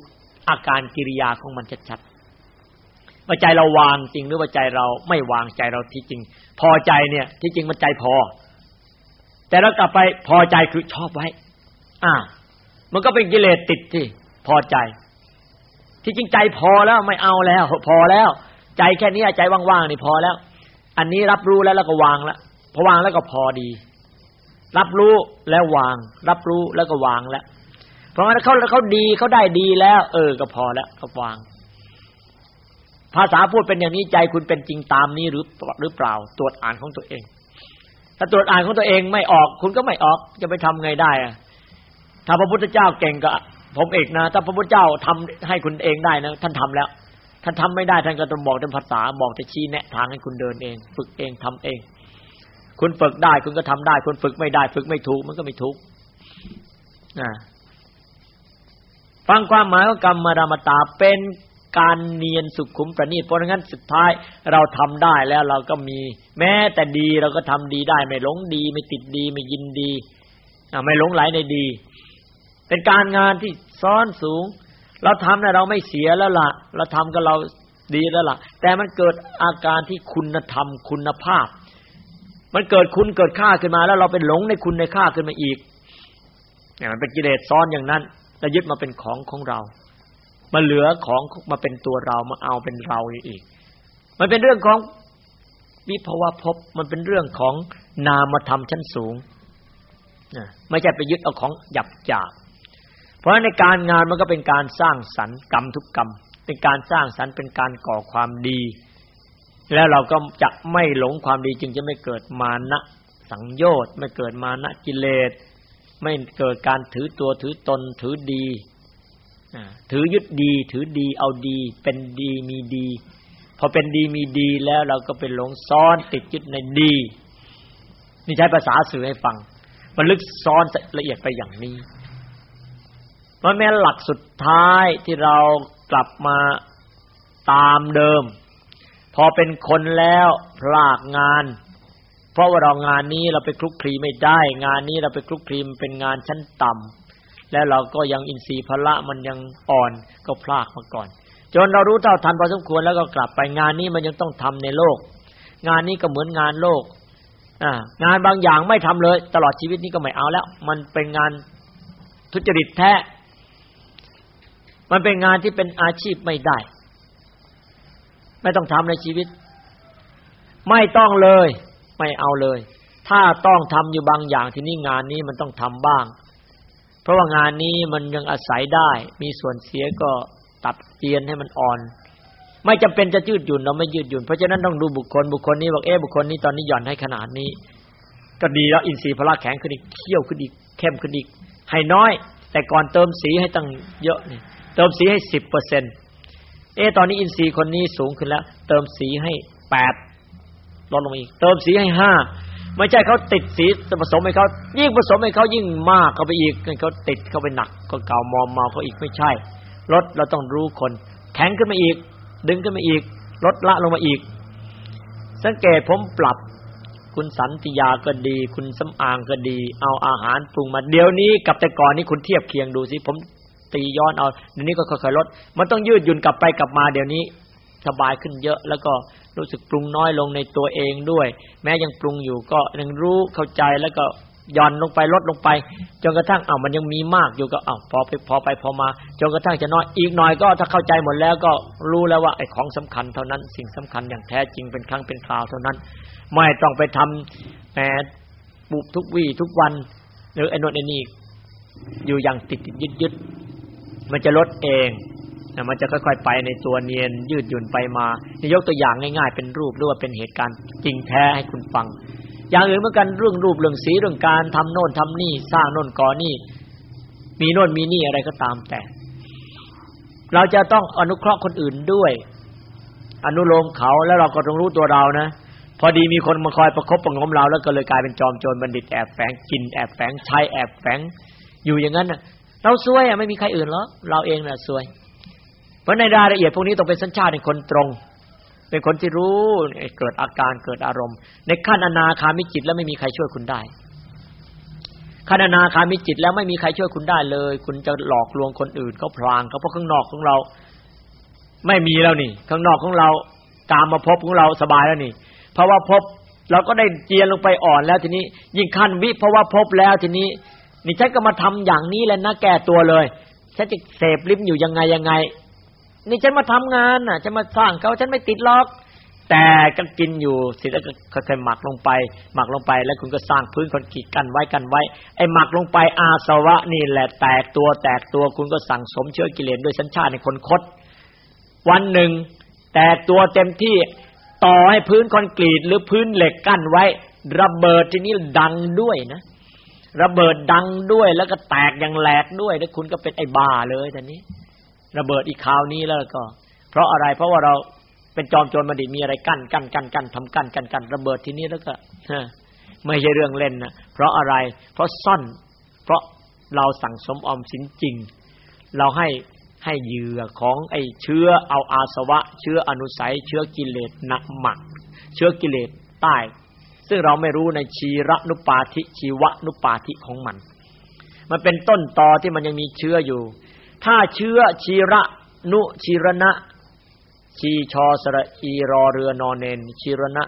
อาการกิริยาของมันชัดๆว่าใจเราวางจริงหรือว่าใจเราไม่วางใจเราที่จริง พอใจเนี่ย ที่จริงมันใจพอ แต่เรากลับไปพอใจคือชอบไว้ อ่า มันก็เป็นกิเลสติดที่พอใจ ที่จริงใจพอแล้วไม่เอาแล้ว พอแล้ว ใจแค่นี้ใจว่างๆนี่พอแล้ว อันนี้รับรู้แล้วแล้วก็วางแล้ว พอวางแล้วก็พอดี รับรู้แล้ววาง รับรู้แล้วก็วางแล้ว เพราะงั้นเขาเขาดีเขาได้ดีแล้ว เออ ก็พอแล้วก็วาง ภาษาพูดเป็นอย่างนี้ใจคุณเป็นจริงตามนี้หรือหรือเปล่า ตรวจอ่านของตัวเอง ถ้าตรวจอ่านของตัวเองไม่ออก คุณก็ไม่ออก จะไปทำไงได้อะถ้าพระพุทธเจ้าเก่งก็ผมเอกนะ ถ้าพระพุทธเจ้าทำให้คุณเองได้นะท่านทำแล้ว ท่านทำไม่ได้ท่านก็ต้องบอกเป็นภาษาบอกจะชี้แนะทางให้คุณเดินเอง ฝึกเองทำเอง คุณฝึกได้ คุณก็ทำได้ คุณฝึกไม่ได้ ฝึกไม่ถูก มันก็ไม่ถูกนะฟังความหมายของกรรมรามตาเป็นการเนียนสุขุมประณีตเพราะงั้นสุดท้ายเราทำได้แล้วเราก็มี แม้แต่ดีเราก็ทำดีได้ ไม่หลงดี ไม่ติดดี ไม่ยินดีไม่หลงไหลในดี เป็นการงานที่ซ้อนสูง เราทำนะเราไม่เสียแล้วล่ะ เราทำกับเราดีแล้วล่ะ แต่มันเกิดอาการที่คุณธรรมคุณภาพ มันเกิดคุณเกิดค่าขึ้นมา แล้วเราเป็นหลงในคุณในค่าขึ้นมาอีกอย่างมันเป็นกิเลสซ้อนอย่างนั้นแล้วยึดมาเป็นของของเรา มาเหลือของมาเป็นตัวเรามาเอาเป็นเราอีก มันเป็นเรื่องของวิภวภพมันเป็นเรื่องของนามธรรมชั้นสูงนะไม่ใช่ไปยึดเอาของหยับหยาบเพราะในการงานมันก็เป็นการสร้างสรรค์กรรมทุกกรรม เป็นการสร้างสรรค์เป็นการก่อความดี แล้วเราก็จะไม่หลงความดีจึงจะไม่เกิดมานะสังโยชน์ไม่เกิดมานะกิเลส ไม่เกิดการถือตัวถือตนถือดีถือยึดดีถือดีเอาดี เป็นดีมีดี พอเป็นดีมีดีแล้วเราก็เป็นหลงซ้อนติดยึดในดี นี่ใช้ภาษาสื่อให้ฟัง มันลึกซ้อนละเอียดไปอย่างนี้เพราะแม้หลักสุดท้ายที่เรากลับมาตามเดิม พอเป็นคนแล้วพลากงาน เพราะว่าเรางานนี้เราไปคลุกคลีไม่ได้ งานนี้เราไปคลุกคลีเป็นงานชั้นต่ำแล้วเราก็ยังอินทรีย์พละมันยังอ่อนก็พลากมาก่อน จนเรารู้เท่าทันพอสมควรแล้วก็กลับไปงานนี้มันยังต้องทำในโลก งานนี้ก็เหมือนงานโลกงานบางอย่างไม่ทำเลย ตลอดชีวิตนี้ก็ไม่เอาแล้ว มันเป็นงานทุจริตแท้ มันเป็นงานที่เป็นอาชีพไม่ได้ ไม่ต้องทำในชีวิต ไม่ต้องเลย ไม่เอาเลย ถ้าต้องทำอยู่บางอย่างที่นี่งานนี้มันต้องทำบ้าง เพราะว่างานนี้มันยังอาศัยได้ มีส่วนเสียก็ตัดเจียนให้มันอ่อน ไม่จำเป็นจะยืดหยุ่นเราไม่ยืดหยุ่นเพราะฉะนั้นต้องดูบุคคลบุคคลนี้บอกเอ๊บุคคลนี้ตอนนี้หย่อนให้ขนาดนี้ ก็ดีแล้วอินทรีย์พละแข็งขึ้นอีกเขี้ยวขึ้นอีกเข้มขึ้นอีกให้น้อย แต่ก่อนเติมสีให้ตั้งเยอะนี่เติมสีให้สิบเปอร์เซ็นต์ เอตอนนี้อินทรีย์คนนี้สูงขึ้นแล้ว เติมสีให้แปดลดลงอีก เติมสีให้ห้าไม่ใช่เขาติดสีผสมให้เขายิ่งผสมให้เขายิ่งมากเข้าไปอีกเขาติดเข้าไปหนักก็เก่ามอมเมาเขาอีกไม่ใช่ลดเราต้องรู้คน แข็งขึ้นมาอีก ดึงขึ้นมาอีก ลดละลงมาอีก สังเกตผมปรับคุณสันติยาก็ดี คุณสำอางก็ดี เอาอาหารปรุงมาเดี๋ยวนี้กับแต่ก่อนนี้คุณเทียบเคียงดูสิผม ตีย้อนเอาเดี๋ยวนี้ก็ค่อยๆลด มันต้องยืดหยุ่นกลับไปกลับมาเดี๋ยวนี้สบายขึ้นเยอะแล้วก็รู้สึกปรุงน้อยลงในตัวเองด้วย แม้ยังปรุงอยู่ก็ยังรู้เข้าใจแล้วก็ย่อนลงไปลดลงไปจนกระทั่งอ้าวมันยังมีมากอยู่ก็อ้าวพอไปพอไปพอมาจนกระทั่งจะน้อยอีกหน่อยก็ถ้าเข้าใจหมดแล้วก็รู้แล้วว่าไอ้ของสำคัญเท่านั้น สิ่งสำคัญอย่างแท้จริงเป็นครั้งเป็นคราวเท่านั้น ไม่ต้องไปทำแหมบุบทุกวี่ทุกวัน หรือไอ้นนไอ้นี่อยู่อย่างติดติดยึดยึด มันจะลดเองนะมันจะค่อยๆไปในตัวเนียนยืดหยุ่นไปมายกตัวอย่างง่ายๆเป็นรูปหรือว่าเป็นเหตุการณ์จริงแท้ให้คุณฟัง อย่างอื่นเหมือนกันเรื่องรูปเรื่องสีเรื่องการทำโน่นทำนี่ สร้างโน่นก่อนี่ มีโน่นมีนี่อะไรก็ตามแต่ เราจะต้องอนุเคราะห์คนอื่นด้วย อนุโลมเขาแล้วเราก็ต้องรู้ตัวเรานะพอดีมีคนมาคอยประคบประงมเราแล้วก็เลยกลายเป็นจอมโจรบัณฑิตแอบแฝงกินแอบแฝงใช้แอบแฝงอยู่อย่างนั้นน่ะ เราซวยอะไม่มีใครอื่นหรอกเราเองน่ะซวย เพราะในรายละเอียดพวกนี้ต้องเป็นสัญชาติเป็นคนตรง เป็นคนที่รู้เกิดอาการเกิดอารมณ์ ในขั้นอนาคามิจิตแล้วไม่มีใครช่วยคุณได้ขั้นอนาคามิจิตแล้วไม่มีใครช่วยคุณได้เลย คุณจะหลอกลวงคนอื่นเขาพลางเขาเพราะข้างนอกของเรา ไม่มีแล้วนี่ ข้างนอกของเรากามมาพบของเราสบายแล้วนี่ เพราะว่าพบเราก็ได้เจียนลงไปอ่อนแล้วทีนี้ ยิ่งขั้นวิเพราะว่าพบแล้วทีนี้ นี่ฉันก็มาทำอย่างนี้แล้วนะแก้ตัวเลยฉันจะเสพลิ้มอยู่ยังไงยังไง นี่ฉันมาทำงานน่ะฉันมาสร้างเขาฉันไม่ติดล็อก แต่ก็กินอยู่เสร็จแล้วก็ค่อยๆหมักลงไป หมักลงไป แล้วคุณก็สร้างพื้นคอนกรีตกันไว้กันไว้ ไอ้หมักลงไปอาสวะนี่แหละแตกตัวแตกตัวคุณก็สั่งสมเชื้อกิเลสด้วยสัญชาติในคนคดวันหนึ่ง แตกตัวเต็มที่ต่อให้พื้นคอนกรีตหรือพื้นเหล็กกั้นไว้ ระเบิดทีนี้ดังด้วยนะ ระเบิดดังด้วยแล้วก็แตกอย่างแหลกด้วยแล้วคุณก็เป็นไอ้บ้าเลยตอนนี้ ระเบิดอีกคราวนี้แล้วก็ เพราะอะไร เพราะว่าเราเป็นจอมโจรบัณฑิตมีอะไรกั้นกั้นกั้นกั้นทำกั้นกั้นกั้นระเบิดทีนี้แล้วก็ไม่ใช่เรื่องเล่นนะเพราะอะไร เพราะซ่อน เพราะเราสั่งสมอมสินจริง เราให้ให้เหยื่อของไอ้เชื้อเอาอาสวะ เชื้ออนุสัย เชื้อกิเลสหนักหมัก เชื้อกิเลสใต้ ซึ่งเราไม่รู้ในชีระนุปาธิชีวะนุปาธิของมัน มันเป็นต้นตอที่มันยังมีเชื้ออยู่ ถ้าเชื้อชีระนุชีรณะ ชีชอสระอีรอเรือนอนเนนชีรณะ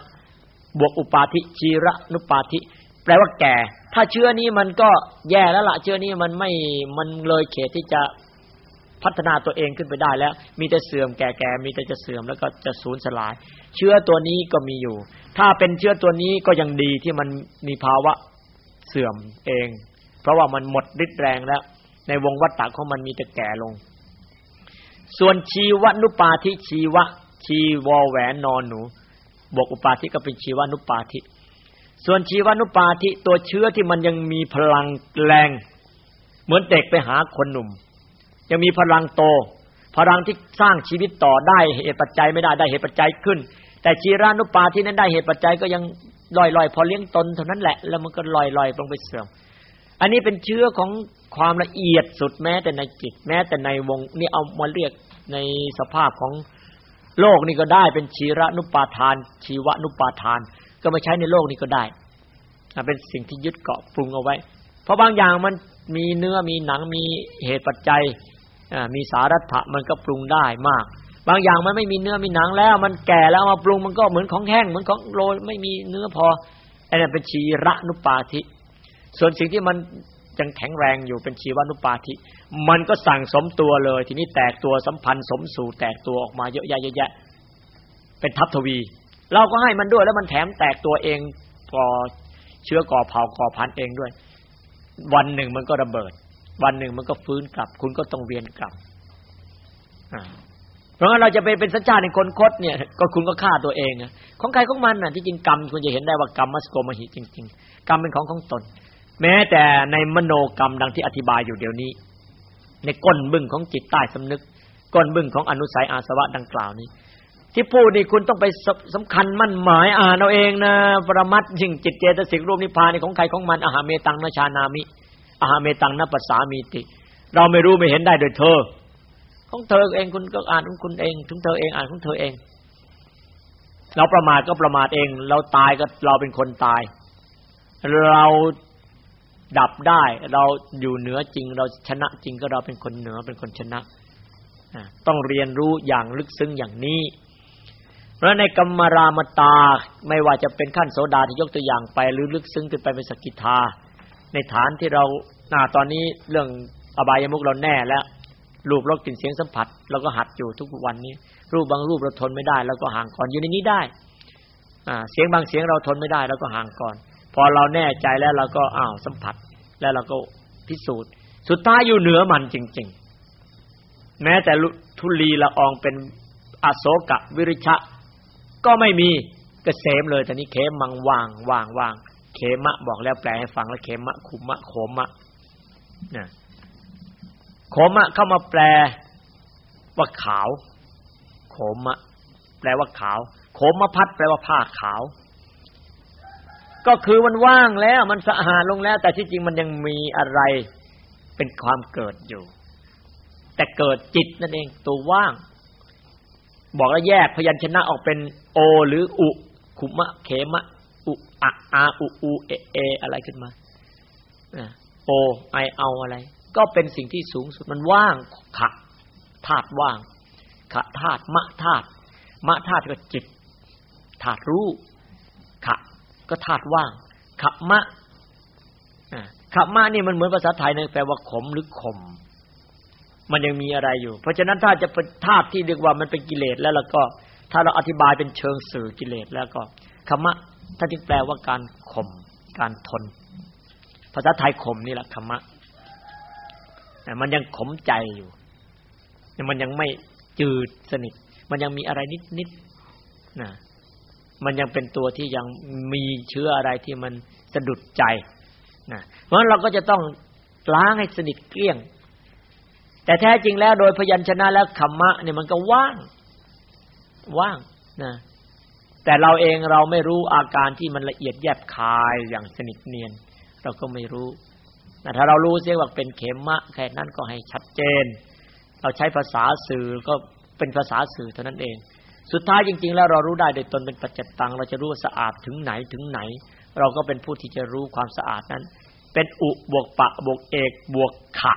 บวกอุปาธิชีระนุปาธิ แปลว่าแก่ ถ้าเชื้อนี้มันก็แย่แล้วละ่ะ เชื้อนี้มันไม่มันเลยเขตที่จะพัฒนาตัวเองขึ้นไปได้แล้ว มีแต่เสื่อมแก่ๆมีแต่จะเสื่อมแล้วก็จะสูญสลาย เชื้อตัวนี้ก็มีอยู่ ถ้าเป็นเชื้อตัวนี้ก็ยังดีที่มันมีภาวะเสื่อมเอง เพราะว่ามันหมดฤทธิ์แรงแล้ว ในวงวัฏฏะของมันมีแต่แก่ลง ส่วนชีวนุปาทิชีวะ ชีวอแหวนนอนหนู บวกอุปาทิก็เป็นชีวนุปาทิ ส่วนชีวนุปาทิตัวเชื้อที่มันยังมีพลังแรง เหมือนเด็กไปหาคนหนุ่ม ยังมีพลังโต พลังที่สร้างชีวิตต่อได้เหตุปัจจัยไม่ได้ได้เหตุปัจจัยขึ้น แต่ชีรานุปาทินั้นได้เหตุปัจจัยก็ยังลอยๆ พอเลี้ยงตนเท่านั้นแหละ แล้วมันก็ลอยๆลงไปเสื่อม อันนี้เป็นเชื้อของความละเอียดสุดแม้แต่ในจิตแม้แต่ในวงนี่เอามาเรียกในสภาพของโลกนี่ก็ได้เป็นชีระนุปาทาน ชีวนุปาทาน ก็มาใช้ในโลกนี้ก็ได้เป็นสิ่งที่ยึดเกาะปรุงเอาไว้ เพราะบางอย่างมันมีเนื้อมีหนังมีเหตุปัจจัยมีสารัตะมันก็ปรุงได้มาก บางอย่างมันไม่มีเนื้อมีหนังแล้ว มันแก่แล้วมาปรุงมันก็เหมือนของแห้งเหมือนของโรยไม่มีเนื้อพออันนั้นเป็นชีระนุปาทิส่วนสิ่งที่มันยังแข็งแรงอยู่เป็นชีวานุปาทิมันก็สั่งสมตัวเลย ทีนี้แตกตัวสัมพันธ์สมสู่แตกตัวออกมาเยอะแยะเยอะแยะ เป็นทัพทวี เราก็ให้มันด้วยแล้วมันแถมแตกตัวเองก่อเชื้อก่อเผาก่อพันเองด้วย วันหนึ่งมันก็ระเบิด วันหนึ่งมันก็ฟื้นกลับ คุณก็ต้องเวียนกลับ เพราะงั้นเราจะไปเป็นสัญชาติในคนคดเนี่ย ก็คุณก็ฆ่าตัวเองของใครของมันน่ะที่จริงกรรมคุณจะเห็นได้ว่ากรรมมัสโกมหิจริง ๆ กรรมเป็นของของตน แม้แต่ในมโนกรรมดังที่อธิบายอยู่เดี๋ยวนี้ ในก้นบึ้งของจิตใต้สำนึก ก้นบึ้งของอนุสัยอาสวะดังกล่าวนี้ ที่พูดนี่คุณต้องไปสำคัญมั่นหมายอ่านเอาเองนะปรมัตยิ่งจิตเจตสิกรูปนิพพานของใครของมันอาหาเมตังนชานามิอาหาเมตังนปัสสามีติ เราไม่รู้ไม่เห็นได้โดยเธอ ของเธอเองคุณก็อ่านของคุณเอง ถึงเธอเองอ่านของเธอเอง เราประมาทก็ประมาทเอง เราตายก็เราเป็นคนตาย เราดับได้ เราอยู่เหนือจริง เราชนะจริงก็เราเป็นคนเหนือเป็นคนชนะต้องเรียนรู้อย่างลึกซึ้งอย่างนี้เพราะในกรรมรามตาไม่ว่าจะเป็นขั้นโสดาที่ยกตัวอย่างไป หรือลึกซึ้งขึ้นไปเป็นสกิทาในฐานที่เราตอนนี้เรื่องอบายมุกเราแน่แล้ว รูปรสกลิ่นเสียงสัมผัสเราก็หัดอยู่ทุกวันนี้ รูปบางรูปเราทนไม่ได้เราก็ห่างก่อนอยู่ในนี้ได้เสียงบางเสียงเราทนไม่ได้เราก็ห่างก่อน พอเราแน่ใจแล้วเราก็อ้าวสัมผัส แล้วเราก็พิสูจน์ สุดท้ายอยู่เหนือมันจริง ๆ แม้แต่ทุลีละอองเป็นอโศกะวิริชะ ก็ไม่มีกเกษมเลยแต่นี้เขมังว่างว่างว่างเขมะบอกแล้วแปลให้ฟังแล้วเขมะคุมะโขมะนะ โขมะเข้ามาแปลว่าขาว โขมะ แปลว่าขาว โขมะพัดแปลว่าผ้าขาว ก็คือมันว่างแล้ว มันสะอาดลงแล้ว แต่ที่จริงมันยังมีอะไรเป็นความเกิดอยู่ แต่เกิดจิตนั่นเองตัวว่าง บอกแล้วแยกพยัญชนะออกเป็นโอ หรืออุ ขุมะเขมะ อุอะอาอุอูเอเอ อะไรขึ้นมาโอไอเอาอะไร ก็เป็นสิ่งที่สูงสุดมันว่างขะธาตุว่างขะธาตุมะธาตุมะธาตุก็จิตธาตุรู้ขะก็ธาตุว่างขับมะขับมะนี่มันเหมือนภาษาไทยนะแปลว่าขมหรือขมมันยังมีอะไรอยู่ เพราะฉะนั้นถ้าจะเป็นธาตุที่เรียกว่ามันเป็นกิเลสแล้วแล้วก็ ถ้าเราอธิบายเป็นเชิงสื่อกิเลสแล้วก็ขมะถ้านจึงแปลว่าการข่มการทน ภาษาไทยข่มนี่แหละขมะ มันยังขมใจอยู่มันยังไม่จืดสนิท มันยังมีอะไรนิดๆนะมันยังเป็นตัวที่ยังมีเชื้ออะไรที่มันสะดุดใจนะเพราะฉะนั้นเราก็จะต้องล้างให้สนิทเกลี้ยง แต่แท้จริงแล้วโดยพยัญชนะแล้วขมมะเนี่ยมันก็ว่าง ว่างนะแต่เราเองเราไม่รู้อาการที่มันละเอียดแยบคายอย่างสนิทเนียน เราก็ไม่รู้ แต่ถ้าเรารู้เสียว่าเป็นเขมมะแค่นั้นก็ให้ชัดเจน เราใช้ภาษาสื่อก็เป็นภาษาสื่อเท่านั้นเอง สุดท้ายจริง ๆ แล้วเรารู้ได้โดยตนเป็นปัจจตัง เราจะรู้สะอาดถึงไหนถึงไหน เราก็เป็นผู้ที่จะรู้ความสะอาดนั้น เป็นอุบวกปะบวกเอกบวกขะ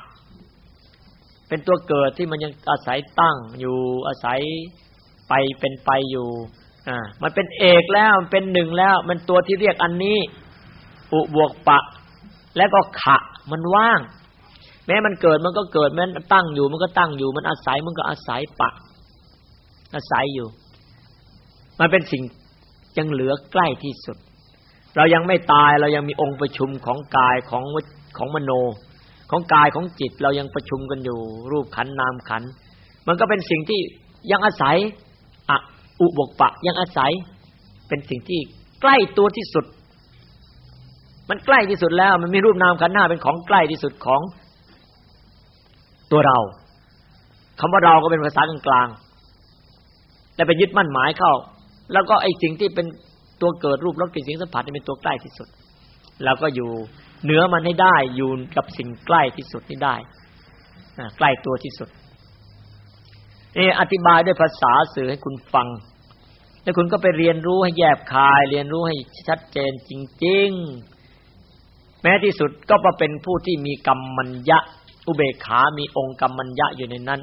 เป็นตัวเกิดที่มันยังอาศัยตั้งอยู่อาศัยไปเป็นไปอยู่อ่ามันเป็นเอกแล้วมันเป็นหนึ่งแล้ว มันตัวที่เรียกอันนี้ อุบวกปะ แล้วก็ขะมันว่าง แม้มันเกิดมันก็เกิดแม้ตั้งอยู่ มันก็ตั้งอยู่ มันอาศัยมันก็อาศัยปะ อาศัยอยู่ มันเป็นสิ่งยังเหลือใกล้ที่สุด เรายังไม่ตายเรายังมีองค์ประชุมของกายของของมโน ของกายของจิตเรายังประชุมกันอยู่ รูปขันนามขัน มันก็เป็นสิ่งที่ยังอาศัยอะอุบกปะยังอาศัย เป็นสิ่งที่ใกล้ตัวที่สุด มันใกล้ที่สุดแล้ว มันมีรูปนามขันธ์หน้าเป็นของใกล้ที่สุดของตัวเราคำว่าเราก็เป็นภาษากลางๆแต่ไปยึดมั่นหมายเข้า แล้วก็ไอ้สิ่งที่เป็นตัวเกิดรูปรสกลิ่นเสียงสัมผัสนี่เป็นตัวใกล้ที่สุดแล้วก็อยู่เหนือมันให้ได้อยู่กับสิ่งใกล้ที่สุดนี่ได้ใกล้ตัวที่สุดนี่อธิบายด้วยภาษาสื่อให้คุณฟัง แล้วคุณก็ไปเรียนรู้ให้แยบคาย เรียนรู้ให้ชัดเจนจริง ๆ แม้ที่สุดก็มาเป็นผู้ที่มีกรรมมัญญะ อุเบกขา มีองค์กรรมมัญญะอยู่ในนั้น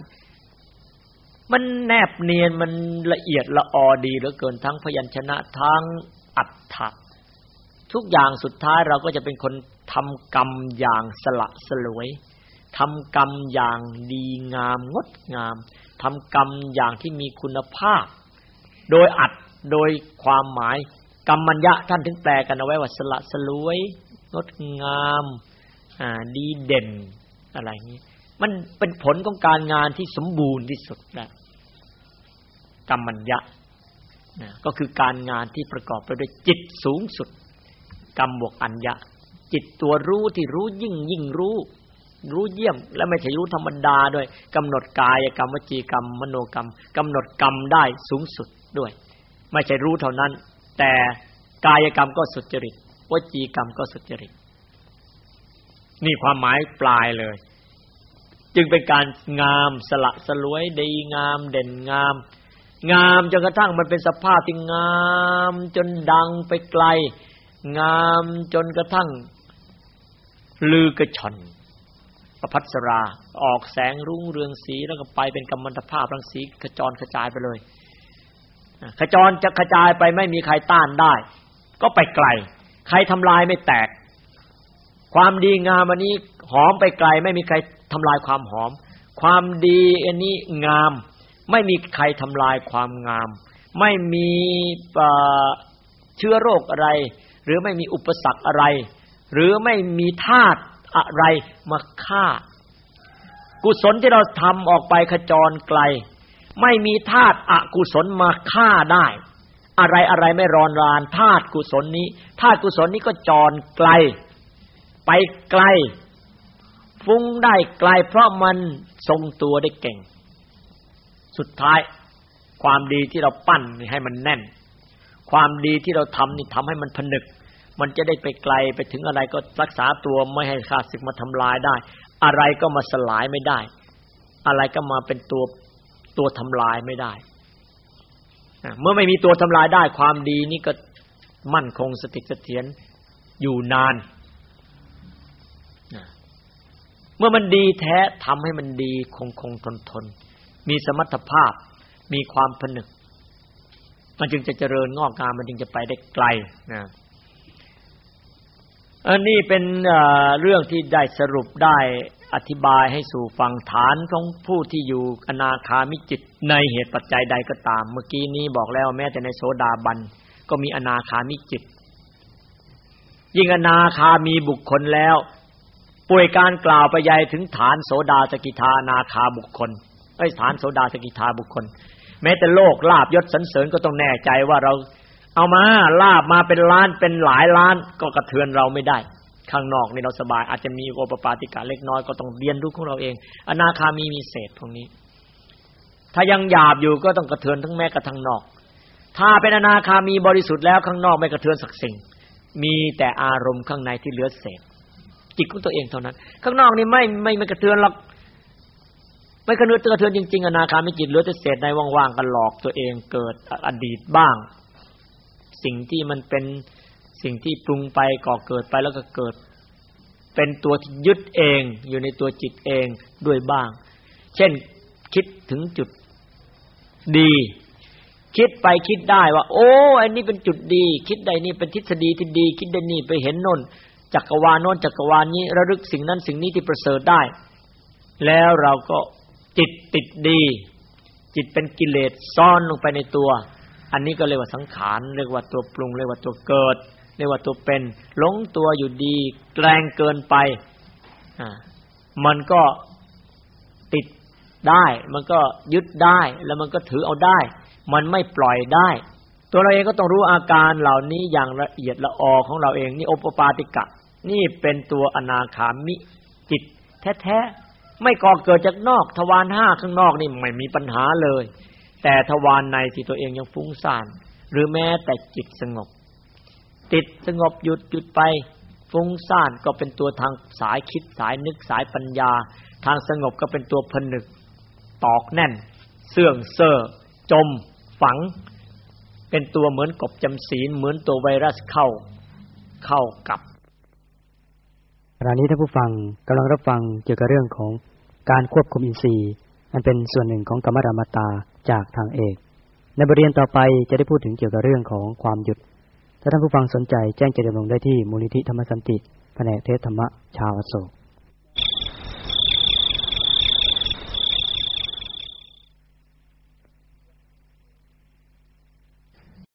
มันแนบเนียนมันละเอียดละออดีเหลือเกินทั้งพยัญชนะทั้งอัฏฐะทุกอย่างสุดท้ายเราก็จะเป็นคนทำกรรมอย่างสละสลวยทำกรรมอย่างดีงามงดงามทำกรรมอย่างที่มีคุณภาพ โดยอัดโดยความหมายกรรมัญญะท่านถึงแปลกันเอาไว้ว่าสละสลวย งดงามอ่าดีเด่นอะไรอย่างนี้มันเป็นผลของการงานที่สมบูรณ์ที่สุดนะกรรมัญญะนะก็คือการงานที่ประกอบไปด้วยจิตสูงสุด กรรมบวกอัญญะ จิตตัวรู้ที่รู้ยิ่งยิ่งรู้ รู้เยี่ยม และไม่ใช่รู้ธรรมดาด้วยกำหนดกายกรรมวจีกรรม มโนกรรมกำหนดกรรมได้สูงสุดด้วย ไม่ใช่รู้เท่านั้น แต่กายกรรมก็สุจริต วจีกรรมก็สุจริต นี่ความหมายปลายเลย จึงเป็นการงามสละสลวยดีงามเด่นงาม งามจนกระทั่งมันเป็นสภาพที่งามจนดังไปไกล งามจนกระทั่ง ลือกระชอนประพัสรา ออกแสงรุ่งเรืองสีแล้วก็ไปเป็นกัมมันตภาพรังสีขจรกระจายไปเลยขจรจะกระจายไปไม่มีใครต้านได้ ก็ไปไกล ใครทำลายไม่แตก ความดีงามอันนี้หอมไปไกล ไม่มีใครทำลายความหอม ความดีอันนี้งาม ไม่มีใครทำลายความงาม ไม่มีเชื้อโรคอะไร หรือไม่มีอุปสรรคอะไร หรือไม่มีธาตุอะไรมาฆ่า กุศลที่เราทำออกไปขจรไกล ไม่มีธาตุอกุศลมาฆ่าได้ อะไรอะไรไม่รอนรานธาตุกุศลนี้ธาตุกุศลนี้ก็จรไกล ไปไกล ฟุ้งได้ไกล เพราะมันทรงตัวได้เก่ง สุดท้าย ความดีที่เราปั้นให้มันแน่น ความดีที่เราทำนี่ทำให้มันผนึก มันจะได้ไปไกลไปถึงอะไรก็รักษาตัวไม่ให้ข้าศึกมาทำลายได้ อะไรก็มาสลายไม่ได้ อะไรก็มาเป็นตัวตัวทำลายไม่ได้ เมื่อไม่มีตัวทำลายได้ความดีนี่ก็มั่นคงสติเสถียรอยู่นาน เมื่อมันดีแท้ทำให้มันดีคงคงทนทน มีสมรรถภาพ มีความผนึก มันจึงจะเจริญงอกงามมันจึงจะไปได้ไกลนะอันนี้เป็นเรื่องที่ได้สรุปได้ อธิบายให้สู่ฟังฐานของผู้ที่อยู่อนาคามิจิตในเหตุปัจจัยใดก็ตาม เมื่อกี้นี้บอกแล้วแม้แต่ในโสดาบันก็มีอนาคามิจิต ยิ่งอนาคามีบุคคลแล้วป่วยการกล่าวไปไยถึงฐานโสดาสกิทานาคาบุคคลไอ้ฐานโสดาสกิทาบุคคล แม้แต่โลกลาภยศสรรเสริญก็ต้องแน่ใจว่าเราเอามาลาภมาเป็นล้านเป็นหลายล้านก็กระเทือนเราไม่ได้ ข้างนอกนี่เราสบายอาจจะมีโอปปาติกะเล็กน้อยก็ต้องเรียนรู้ของเราเอง อนาคามีมีเศษตรงนี้ ถ้ายังหยาบอยู่ก็ต้องกระเทือนทั้งแม้กระทั่งนอก ถ้าเป็นอนาคามีบริสุทธิ์แล้วข้างนอกไม่กระเทือนสักสิ่ง มีแต่อารมณ์ข้างในที่เหลือเศษจิตของตัวเองเท่านั้น ข้างนอกนี่ไม่ไม่ไม่กระเทือนหรอกไม่กระเทือกระเทือนจริงๆอนาคามีจิตเหลือแต่เศษในว่างๆกันหลอกตัวเองเกิดอดีตบ้าง สิ่งที่มันเป็น สิ่งที่ปรุงไปก่อเกิดไปแล้วก็เกิด เป็นตัวยึดเองอยู่ในตัวจิตเองด้วยบ้าง เช่นคิดถึงจุดดี คิดไปคิดได้ว่า โอ้อันนี้เป็นจุดดี คิดใดนี่เป็นทฤษฎีที่ดี คิดได้นี่ไปเห็นนนจักรวาลโน้นจักรวาลนี้ระลึกสิ่งนั้นสิ่งนี้ที่ประเสริฐได้ แล้วเราก็จิตติดดี จิตเป็นกิเลสซ่อนลงไปในตัว อันนี้ก็เรียกว่าสังขารเรียกว่าตัวปรุงเรียกว่าตัวเกิด รียกว่าตัวเป็นหลงตัวอยู่ดี แกลงเกินไปมันก็ติดได้ มันก็ยึดได้ แล้วมันก็ถือเอาได้ มันไม่ปล่อยได้ ตัวเราเองก็ต้องรู้อาการเหล่านี้อย่างละเอียดละออของเราเองนี่โอปปาติกะ นี่เป็นตัวอนาคามิจิตแท้ๆไม่ก่อเกิดจากนอกทวารห้าข้างนอกนี่ไม่มีปัญหาเลย แต่ทวารในที่ตัวเองยังฟุ้งซ่านหรือแม้แต่จิตสงบ ติดสงบหยุดหยุดไป ฟุ้งซ่านก็เป็นตัวทางสายคิดสายนึกสายปัญญา ทางสงบก็เป็นตัวผนึก ตอกแน่น เสื่องเซ่อจม ฝัง เป็นตัวเหมือนกบจำศีลเหมือนตัวไวรัสเข้า เข้ากับขณะนี้ท่านผู้ฟังกำลังรับฟังเกี่ยวกับเรื่องของการควบคุมอินทรีย์อันเป็นส่วนหนึ่งของกรรมรามตาจากทางเอก ในบทเรียนต่อไปจะได้พูดถึงเกี่ยวกับเรื่องของความหยุด ถ้าท่านผู้ฟังสนใจแจ้งเจริญลงได้ที่มูลนิธิธรรมสันติแผนกเทศธรรมะชาวโศก